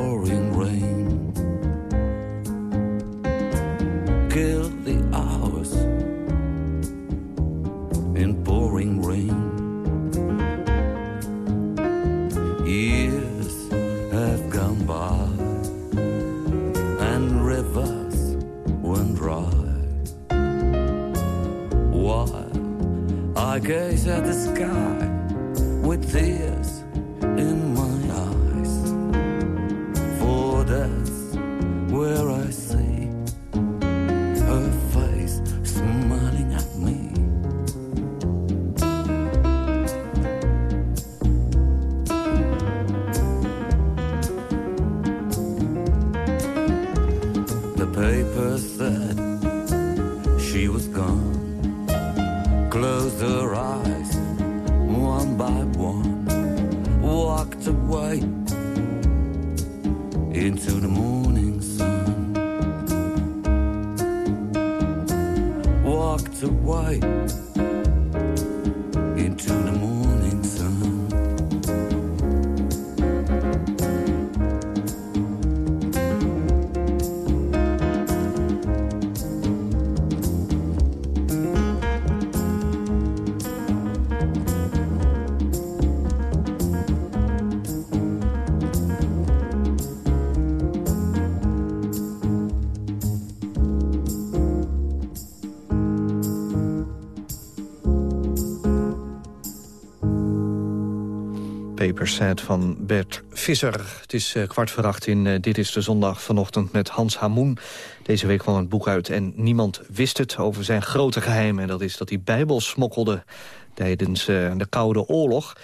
Van Bert Visser. Het is eh, kwart voor acht in eh, Dit is de Zondag vanochtend met Hans Hamoen. Deze week kwam het boek uit en niemand wist het over zijn grote geheim. En dat is dat hij bijbels smokkelde tijdens eh, de Koude Oorlog.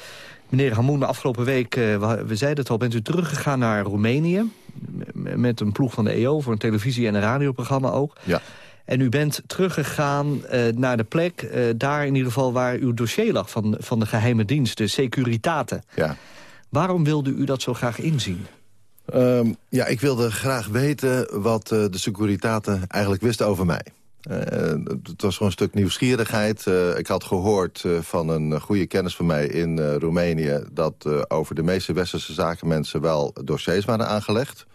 Meneer Hamoen, de afgelopen week, we, zeiden het al, bent u teruggegaan naar Roemenië... met een ploeg van de EO voor een televisie- en een radioprogramma ook. Ja. En u bent teruggegaan eh, naar de plek, eh, daar in ieder geval waar uw dossier lag... van, van de geheime dienst, de Securitate. Ja. Waarom wilde u dat zo graag inzien? Ehm, ja, ik wilde graag weten wat eh, de Securitate eigenlijk wist over mij. Het was gewoon een stuk nieuwsgierigheid. Ik had gehoord eh, van een goede kennis van mij in Roemenië... dat over de meeste westerse zaken mensen wel dossiers waren aangelegd.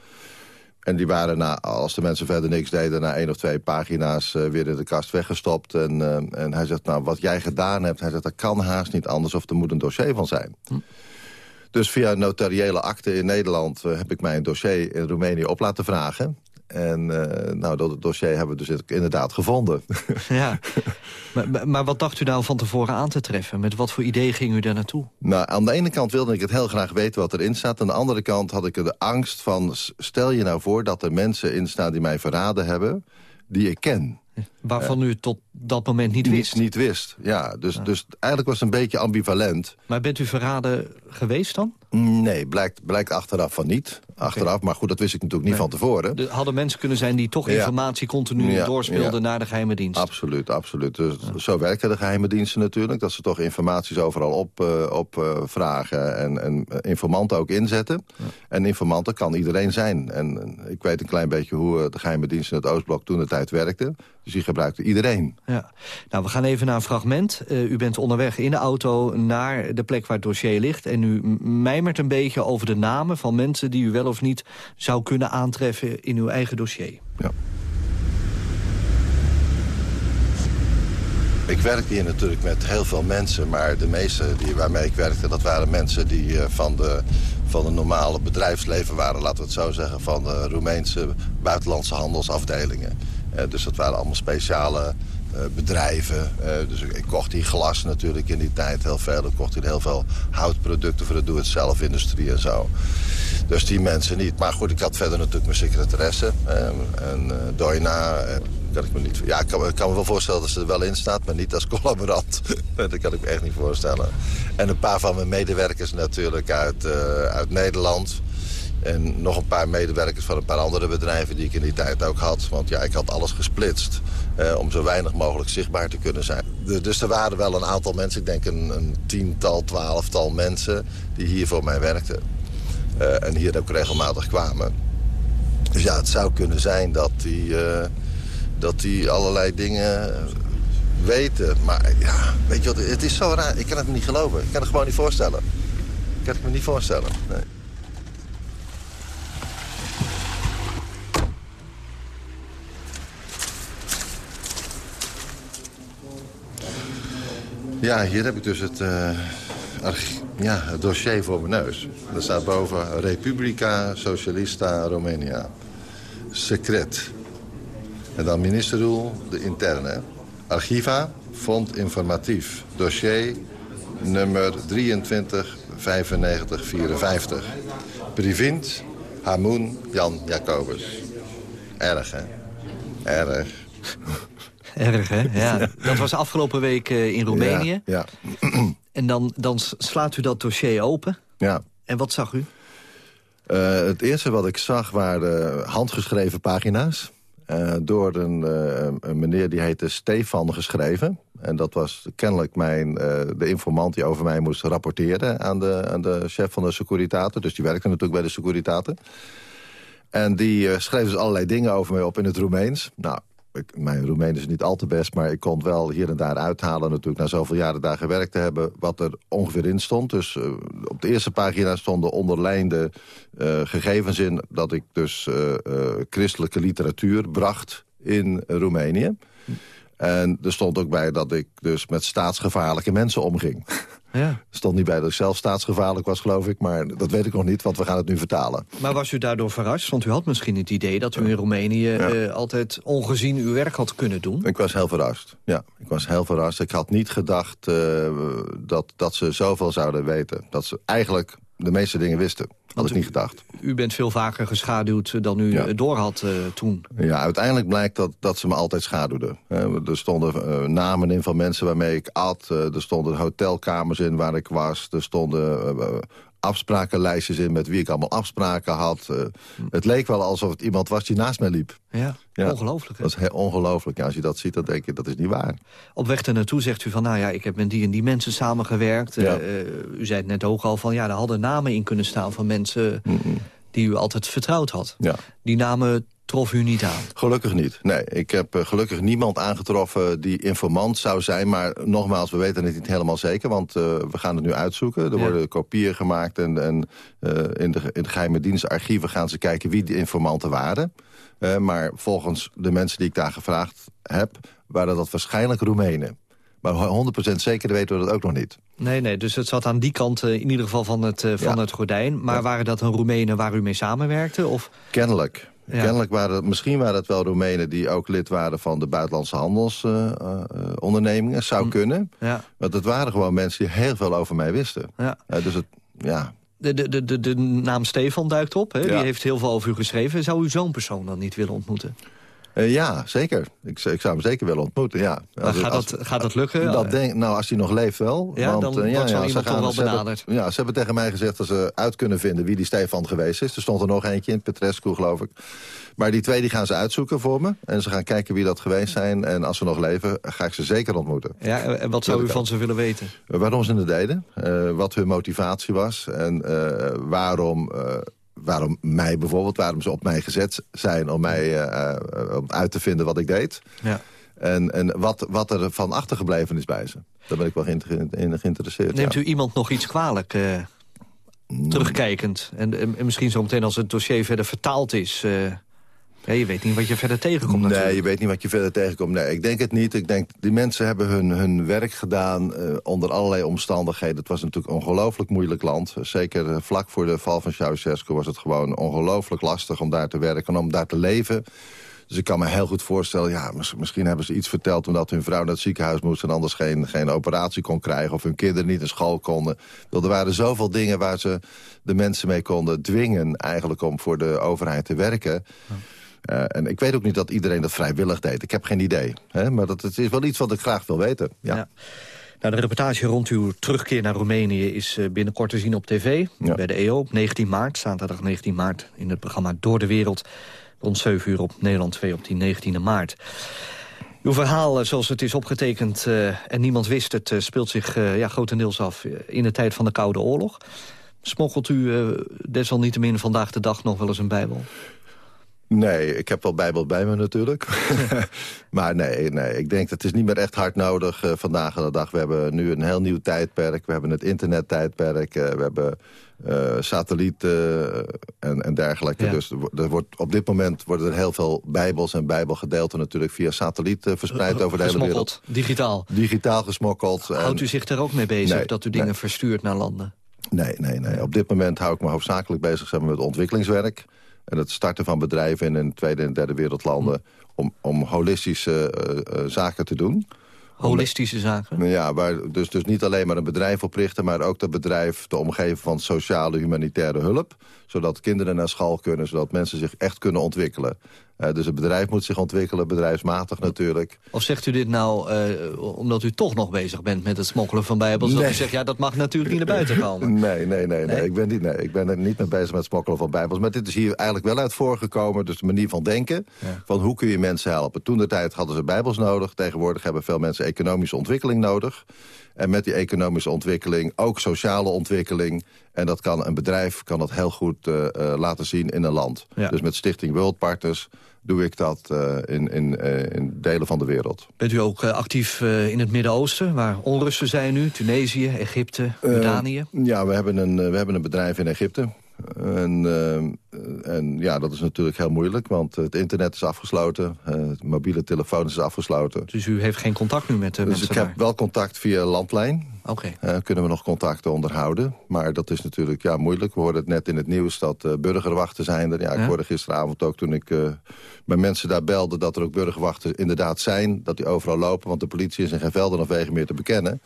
En die waren, na, als de mensen verder niks deden... na één of twee pagina's eh, weer in de kast weggestopt. En, eh, en hij zegt, nou, wat jij gedaan hebt... hij zegt, dat kan haast niet anders of er moet een dossier van zijn. Dus via notariële akte in Nederland eh, heb ik mijn dossier in Roemenië op laten vragen. En eh, nou, dat dossier hebben we dus inderdaad gevonden. Ja. maar, maar wat dacht u nou van tevoren aan te treffen? Met wat voor idee ging u daar naartoe? Nou, aan de ene kant wilde ik het heel graag weten wat erin staat. Aan de andere kant had ik de angst van... stel je nou voor dat er mensen in staan die mij verraden hebben... die ik ken. Waarvan u tot dat moment niet wist? Niet, niet wist, ja. Dus, dus eigenlijk was het een beetje ambivalent. Maar bent u verraden geweest dan? Nee, blijkt, blijkt achteraf van niet. Achteraf, maar goed, dat wist ik natuurlijk niet van tevoren. Er hadden mensen kunnen zijn die toch informatie continu ja, doorspeelden naar de geheime dienst? Absoluut, absoluut. Dus Zo werken de geheime diensten natuurlijk. Dat ze toch informaties overal op, uh, op uh, vragen en, en informanten ook inzetten. En informanten kan iedereen zijn. En ik weet een klein beetje hoe de geheime diensten in het Oostblok toen de tijd werkten. Dus die gebruikte iedereen. Ja. Nou, we gaan even naar een fragment. Uh, u bent onderweg in de auto naar de plek waar het dossier ligt... en u mijmert een beetje over de namen van mensen... die u wel of niet zou kunnen aantreffen in uw eigen dossier. Ja. Ik werkte hier natuurlijk met heel veel mensen... maar de meeste die, waarmee ik werkte, dat waren mensen die uh, van de van het normale bedrijfsleven waren, laten we het zo zeggen... van de Roemeense buitenlandse handelsafdelingen. Uh, dus dat waren allemaal speciale bedrijven. Uh, dus ik, kocht hier glas natuurlijk in die tijd heel veel. Ik kocht hier heel veel houtproducten voor de doe-het-zelf-industrie en zo. Dus die mensen niet. Maar goed, ik had verder natuurlijk mijn secretaresse. en Doina, kan ik me niet... Ja, ik kan, ik kan, me wel voorstellen dat ze er wel in staat, maar niet als collaborant. dat kan ik me echt niet voorstellen. En een paar van mijn medewerkers natuurlijk uit, uit Nederland... En nog een paar medewerkers van een paar andere bedrijven die ik in die tijd ook had. Want ja, ik had alles gesplitst eh, om zo weinig mogelijk zichtbaar te kunnen zijn. Dus er waren wel een aantal mensen, ik denk een, een tiental, twaalftal mensen... die hier voor mij werkten. Uh, en hier ook regelmatig kwamen. Dus ja, het zou kunnen zijn dat die, uh, dat die allerlei dingen weten. Maar ja, weet je wat, het is zo raar. Ik kan het me niet geloven. Ik kan het gewoon niet voorstellen. Ik kan het me niet voorstellen, nee. Ja, hier heb ik dus het, uh, ja, het dossier voor mijn neus. Er staat boven Republica Socialista Romania. Secret. En dan ministerdoel, de interne. Archiva, Fond Informatief. Dossier nummer 23 95 54. Privint, Hamoen, Jan Jacobus. Erg, hè? Erg. Erg, hè? Ja. Dat was afgelopen week uh, in Roemenië. Ja, En dan, dan slaat u dat dossier open. Ja. En wat zag u? Uh, het eerste wat ik zag waren handgeschreven pagina's. Uh, door een, een, meneer die heette Stefan geschreven. En dat was kennelijk mijn, de informant die over mij moest rapporteren... aan de, aan de chef van de Securitate. Dus die werkte natuurlijk bij de Securitate. En die schreef dus allerlei dingen over mij op in het Roemeens. Nou, ik, mijn Roemeen is niet al te best, maar ik kon wel hier en daar uithalen... natuurlijk na zoveel jaren daar gewerkt te hebben, wat er ongeveer in stond. Dus uh, op de eerste pagina stonden onderlijnde uh, gegevens in... dat ik dus uh, christelijke literatuur bracht in Roemenië. En er stond ook bij dat ik dus met staatsgevaarlijke mensen omging. Ja. stond niet bij dat ik zelf staatsgevaarlijk was, geloof ik. Maar dat weet ik nog niet, want we gaan het nu vertalen. Maar was u daardoor verrast? Want u had misschien het idee dat u in Roemenië ja. uh, altijd ongezien uw werk had kunnen doen. Ik was heel verrast, ja. Ik was heel verrast. Ik had niet gedacht uh, dat, dat ze zoveel zouden weten. Dat ze eigenlijk de meeste dingen wisten. Had ik niet gedacht. U bent veel vaker geschaduwd dan u ja. door had uh, toen. Ja, uiteindelijk blijkt dat, dat ze me altijd schaduwden. Uh, er stonden uh, namen in van mensen waarmee ik at. er stonden hotelkamers in waar ik was. Er stonden afsprakenlijstjes in met wie ik allemaal afspraken had. Uh, het leek wel alsof het iemand was die naast mij liep. Ja, ja. ongelooflijk. Dat is ongelooflijk. Ja, als je dat ziet, dan denk je, dat is niet waar. Op weg ernaartoe zegt u van, nou ja, ik heb met die en die mensen samengewerkt. Ja. Uh, u zei het net ook al van, ja, er hadden namen in kunnen staan van mensen... Mm -mm. die u altijd vertrouwd had. Ja. Die namen trof u niet aan? Gelukkig niet. Nee, ik heb uh, gelukkig niemand aangetroffen die informant zou zijn. Maar nogmaals, we weten het niet helemaal zeker. Want uh, we gaan het nu uitzoeken. Er ja. worden kopieën gemaakt. En, en uh, in, de, in de geheime dienstarchieven gaan ze kijken wie die informanten waren. maar volgens de mensen die ik daar gevraagd heb... waren dat waarschijnlijk Roemenen. Maar 100% zeker weten we dat ook nog niet. Nee, nee, dus het zat aan die kant eh, in ieder geval van het, eh, van Ja. het gordijn. Maar waren dat dan Roemenen waar u mee samenwerkte? Of? Kennelijk. Ja. Kennelijk waren het, misschien waren het wel Roemenen die ook lid waren van de buitenlandse handelsondernemingen. Zou kunnen. Ja. Want het waren gewoon mensen die heel veel over mij wisten. Ja. Eh, dus het, ja, De, de, de, de, naam Stefan duikt op, hè? die heeft heel veel over u geschreven. Zou u zo'n persoon dan niet willen ontmoeten? Eh, ja, zeker. Ik, ik zou hem zeker willen ontmoeten, ja. Als- gaat, als- dat, gaat dat lukken? Dat denk, nou, als hij nog leeft wel. Ja, dan eh, wordt zo ze iemand toch wel hebben- benaderd. ja, ze hebben tegen mij gezegd dat ze uit kunnen vinden wie die Stefan geweest is. Er stond er nog eentje in, Petrescu geloof ik. Maar die twee die gaan ze uitzoeken voor me. En ze gaan kijken wie dat geweest zijn. En als ze nog leven, ga ik ze zeker ontmoeten. Ja, en wat zou u van ze willen weten? Eh, Waarom ze het deden, wat hun motivatie was... en waarom, waarom mij bijvoorbeeld, waarom ze op mij gezet zijn... om mij eh, eh, om uit te vinden wat ik deed. Ja. En, en wat, wat er van achtergebleven is bij ze. Daar ben ik wel in geïnteresseerd. Neemt ja. u iemand nog iets kwalijk, eh, terugkijkend? En, en, en misschien zo meteen als het dossier verder vertaald is... ja, je weet niet wat je verder tegenkomt Nee, je weet niet wat je verder tegenkomt. Nee, ik denk het niet. Ik denk, die mensen hebben hun, hun werk gedaan eh, onder allerlei omstandigheden. Het was natuurlijk een ongelooflijk moeilijk land. Zeker eh, vlak voor de val van Ceausescu was het gewoon ongelooflijk lastig om daar te werken en om daar te leven. Dus ik kan me heel goed voorstellen, ja, mis- misschien hebben ze iets verteld... omdat hun vrouw naar het ziekenhuis moest en anders geen, geen operatie kon krijgen... of hun kinderen niet naar school konden. Er waren zoveel dingen waar ze de mensen mee konden dwingen... eigenlijk om voor de overheid te werken... Eh, en ik weet ook niet dat iedereen dat vrijwillig deed. Ik heb geen idee. Hè? Maar dat, het is wel iets wat ik graag wil weten. Ja. Ja. Nou, de reportage rond uw terugkeer naar Roemenië is eh, binnenkort te zien op tv. Ja. Bij de EO op 19 maart, zaterdag 19 maart... in het programma Door de Wereld. Rond 7 uur op Nederland 2 op die 19e maart. Uw verhaal, eh, zoals het is opgetekend en niemand wist het... speelt zich eh, ja, grotendeels af in de tijd van de Koude Oorlog. Smokkelt u desalniettemin vandaag de dag nog wel eens een bijbel? Nee, ik heb wel Bijbel bij me natuurlijk. maar nee, nee, ik denk dat het is niet meer echt hard nodig eh, vandaag aan de dag. We hebben nu een heel nieuw tijdperk. We hebben het internettijdperk. eh, we hebben eh, satellieten en, en dergelijke. Ja. Dus er, wo- wordt, op dit moment worden er heel veel Bijbels en Bijbelgedeelten natuurlijk via satelliet eh, verspreid over de hele wereld. Digitaal. Digitaal gesmokkeld. en- Houdt u zich daar ook mee bezig, Nee, dat u dingen nee. verstuurt naar landen? Nee, nee, nee. Op dit moment hou ik me hoofdzakelijk bezig zeg maar, met ontwikkelingswerk. En het starten van bedrijven in een tweede en derde wereldlanden... om, om holistische eh, eh, zaken te doen. Holistische zaken? Nou Ja, waar, dus, dus niet alleen maar een bedrijf oprichten... maar ook dat bedrijf te omgeven van sociale humanitaire hulp. Zodat kinderen naar school kunnen, zodat mensen zich echt kunnen ontwikkelen. Eh, dus het bedrijf moet zich ontwikkelen, bedrijfsmatig natuurlijk. Of zegt u dit nou eh, omdat u toch nog bezig bent met het smokkelen van bijbels? Dat u zegt, ja, dat mag natuurlijk niet naar buiten komen. Nee, nee, nee, nee. Ik, ben niet, nee ik ben er niet mee bezig met smokkelen van bijbels. Maar dit is hier eigenlijk wel uit voorgekomen. Dus de manier van denken. Van hoe kun je mensen helpen. Toen de tijd hadden ze bijbels nodig. Tegenwoordig hebben veel mensen economische ontwikkeling nodig. En met die economische ontwikkeling ook sociale ontwikkeling. En dat kan een bedrijf kan dat heel goed eh, laten zien in een land. Ja. Dus met Stichting World Partners doe ik dat eh, in, in, eh, in delen van de wereld. Bent u ook eh, actief in het Midden-Oosten, waar onrusten zijn nu? Tunesië, Egypte, Jordanië? Ja, we hebben, een, we hebben een bedrijf in Egypte. En, eh, en ja, dat is natuurlijk heel moeilijk, want het internet is afgesloten. eh, het mobiele telefoon is afgesloten. Dus u heeft geen contact nu met de Dus mensen ik daar? heb wel contact via landlijn. Oké. Eh, kunnen we nog contacten onderhouden. Maar dat is natuurlijk ja, moeilijk. We hoorden het net in het nieuws dat eh, burgerwachten zijn er. Ja, ik Ja. hoorde gisteravond ook toen ik bij mensen daar belde... dat er ook burgerwachten inderdaad zijn. Dat die overal lopen, want de politie is in geen velden of wegen meer te bekennen.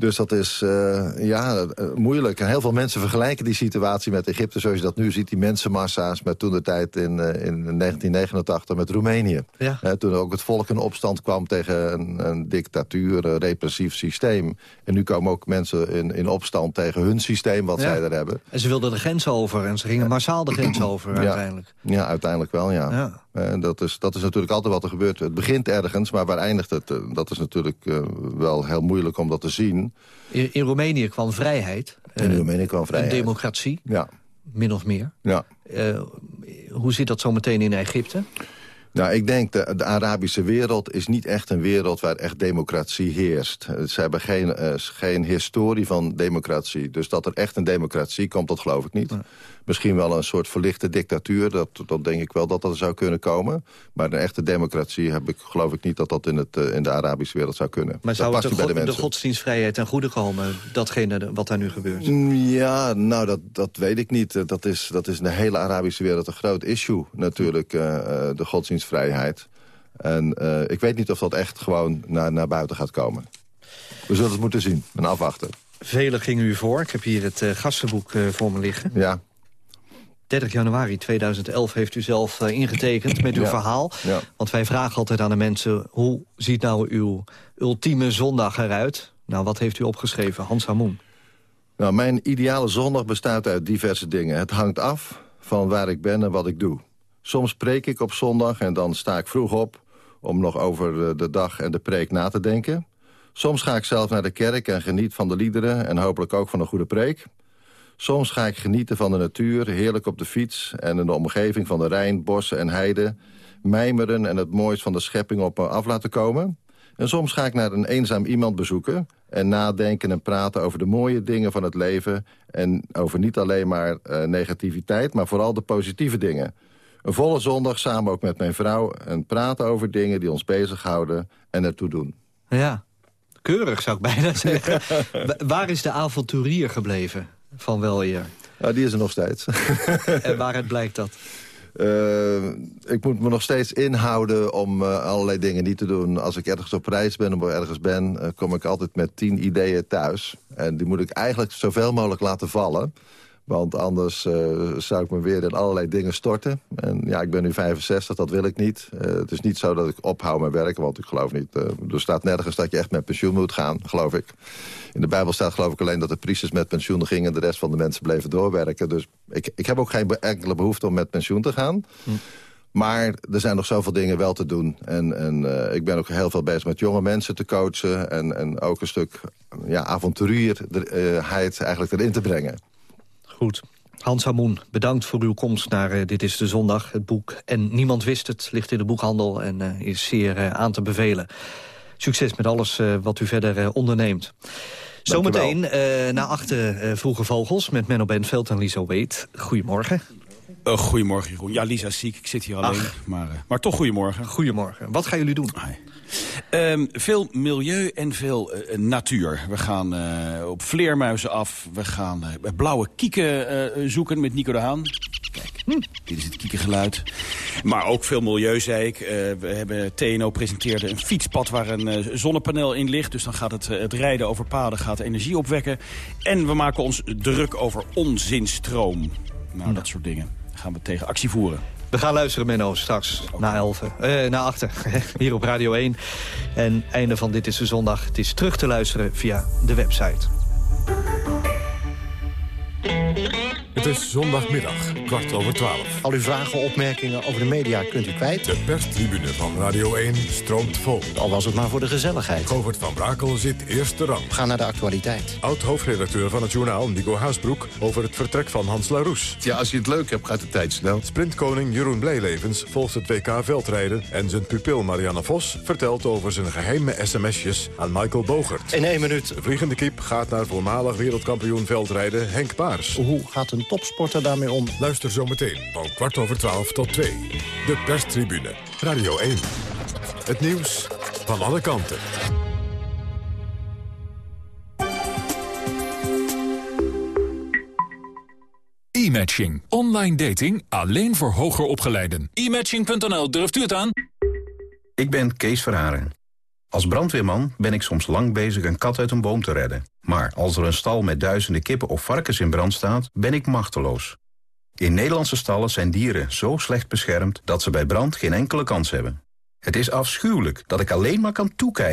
Dus dat is uh, ja, uh, moeilijk. En heel veel mensen vergelijken die situatie met Egypte... zoals je dat nu ziet, die mensenmassa's... met toen de tijd in, uh, in 1989 met Roemenië. Ja. toen ook het volk in opstand kwam tegen een, een dictatuur, een repressief systeem. En nu komen ook mensen in, in opstand tegen hun systeem, wat Ja. zij daar hebben. En ze wilden de grens over en ze gingen massaal de grens over uiteindelijk. Ja, uiteindelijk wel, ja. Ja. En dat, is, dat is natuurlijk altijd wat er gebeurt. Het begint ergens, maar waar eindigt het? Eh, Dat is natuurlijk uh, wel heel moeilijk om dat te zien. In, in Roemenië kwam vrijheid. In Roemenië kwam vrijheid. Een democratie, ja. min of meer. Ja. Hoe zit dat zo meteen in Egypte? Nou, ik denk de, de Arabische wereld is niet echt een wereld waar echt democratie heerst. Eh, Ze hebben geen, eh, geen historie van democratie. Dus dat er echt een democratie komt, dat geloof ik niet. Misschien wel een soort verlichte dictatuur. Dat, dat denk ik wel dat dat zou kunnen komen. Maar een echte democratie heb ik, geloof ik niet dat dat in, het, eh, in de Arabische wereld zou kunnen. Maar dat zou het de, de go- de mensen. godsdienstvrijheid ten goede komen, datgene wat daar nu gebeurt? Mm, Ja, nou, dat, dat weet ik niet. Eh, Dat is, dat is in de hele Arabische wereld een groot issue, natuurlijk, eh, de godsdienstvrijheid. En ik weet niet of dat echt gewoon naar, naar buiten gaat komen. We zullen het moeten zien en afwachten. Velen gingen u voor. Ik heb hier het eh, gastenboek voor me liggen. Ja. 30 januari 2011 heeft u zelf eh, ingetekend met uw Ja. verhaal. Ja. Want wij vragen altijd aan de mensen... hoe ziet nou uw ultieme zondag eruit? Nou, wat heeft u opgeschreven, Hans Hamoen? Nou, mijn ideale zondag bestaat uit diverse dingen. Het hangt af van waar ik ben en wat ik doe. Soms preek ik op zondag en dan sta ik vroeg op... om nog over eh, de dag en de preek na te denken. Soms ga ik zelf naar de kerk en geniet van de liederen... en hopelijk ook van een goede preek. Soms ga ik genieten van de natuur, heerlijk op de fiets... en in de omgeving van de Rijn, bossen en heiden... mijmeren en het moois van de schepping op me af laten komen... En soms ga ik naar een eenzaam iemand bezoeken... en nadenken en praten over de mooie dingen van het leven... en over niet alleen maar eh, negativiteit, maar vooral de positieve dingen. Een volle zondag samen ook met mijn vrouw... en praten over dingen die ons bezighouden en ertoe doen. Ja, keurig zou ik bijna zeggen. Wa- Waar is de avonturier gebleven van wel eer? Nou, die is er nog steeds. en waaruit blijkt dat? Eh, ik moet me nog steeds inhouden om eh, allerlei dingen niet te doen. Als ik ergens op reis ben of ergens ben... eh, kom ik altijd met tien ideeën thuis. En die moet ik eigenlijk zoveel mogelijk laten vallen. Want anders eh, zou ik me weer in allerlei dingen storten. En ja, ik ben nu 65, dat wil ik niet. Eh, het is niet zo dat ik ophoud met werken, want ik geloof niet... eh, er staat nergens dat je echt met pensioen moet gaan, geloof ik. In de Bijbel staat geloof ik alleen dat de priesters met pensioen gingen... en de rest van de mensen bleven doorwerken. Dus ik, ik heb ook geen enkele behoefte om met pensioen te gaan. Maar er zijn nog zoveel dingen wel te doen. En, en ik ben ook heel veel bezig met jonge mensen te coachen... en, en ook een stuk ja, avonturierheid eigenlijk erin te brengen. Goed. Hans Hamoen, bedankt voor uw komst naar eh, Dit is de Zondag. Het boek En Niemand Wist Het ligt in de boekhandel en eh, is zeer eh, aan te bevelen. Succes met alles wat u verder onderneemt. Zometeen na achter Vroege Vogels met Menno Benveld en Lisa Weet. Goedemorgen. Uh, goedemorgen, Jeroen. Ja, Lisa is ziek. Ik zit hier alleen. Maar, uh, maar toch goedemorgen. Goedemorgen. Wat gaan jullie doen? Um, veel milieu en veel uh, natuur. We gaan op vleermuizen af. We gaan blauwe kieken zoeken met Nico de Haan. Kijk, hm. dit is het kiekengeluid. Maar ook veel milieu, zei ik. we hebben TNO presenteerde een fietspad waar een zonnepaneel in ligt. Dus dan gaat het, het rijden over paden gaat energie opwekken. En we maken ons druk over onzinstroom. Nou, dat soort dingen gaan we tegen actie voeren. We gaan luisteren, Menno, straks na 11. Uh, na achter, hier op Radio 1. En einde van Dit is de Zondag. Het is terug te luisteren via de website. Het is zondagmiddag, kwart over twaalf. Al uw vragen, opmerkingen over de media kunt u kwijt. De perstribune van Radio 1 stroomt vol. Al was het maar voor de gezelligheid. Govert van Brakel zit eerste rang. Ga naar de actualiteit. Oud-hoofdredacteur van het journaal, Nico Haasbroek... over het vertrek van Hans Laroes. Ja, als je het leuk hebt, gaat de tijd snel. Sprintkoning Jeroen Blijlevens volgt het WK veldrijden... en zijn pupil Marianne Vos vertelt over zijn geheime sms'jes aan Michael Bogert. In één minuut. De vliegende kip gaat naar voormalig wereldkampioen veldrijden Henk Paars. Hoe gaat een topsporter daarmee om? Luister zometeen van kwart over twaalf tot twee. De perstribune. Radio 1. Het nieuws van alle kanten. E-matching. Online dating alleen voor hoger opgeleiden. E-matching.nl, durft u het aan? Ik ben Kees Verharen. Als brandweerman ben ik soms lang bezig een kat uit een boom te redden. Maar als er een stal met duizenden kippen of varkens in brand staat, ben ik machteloos. In Nederlandse stallen zijn dieren zo slecht beschermd dat ze bij brand geen enkele kans hebben. Het is afschuwelijk dat ik alleen maar kan toekijken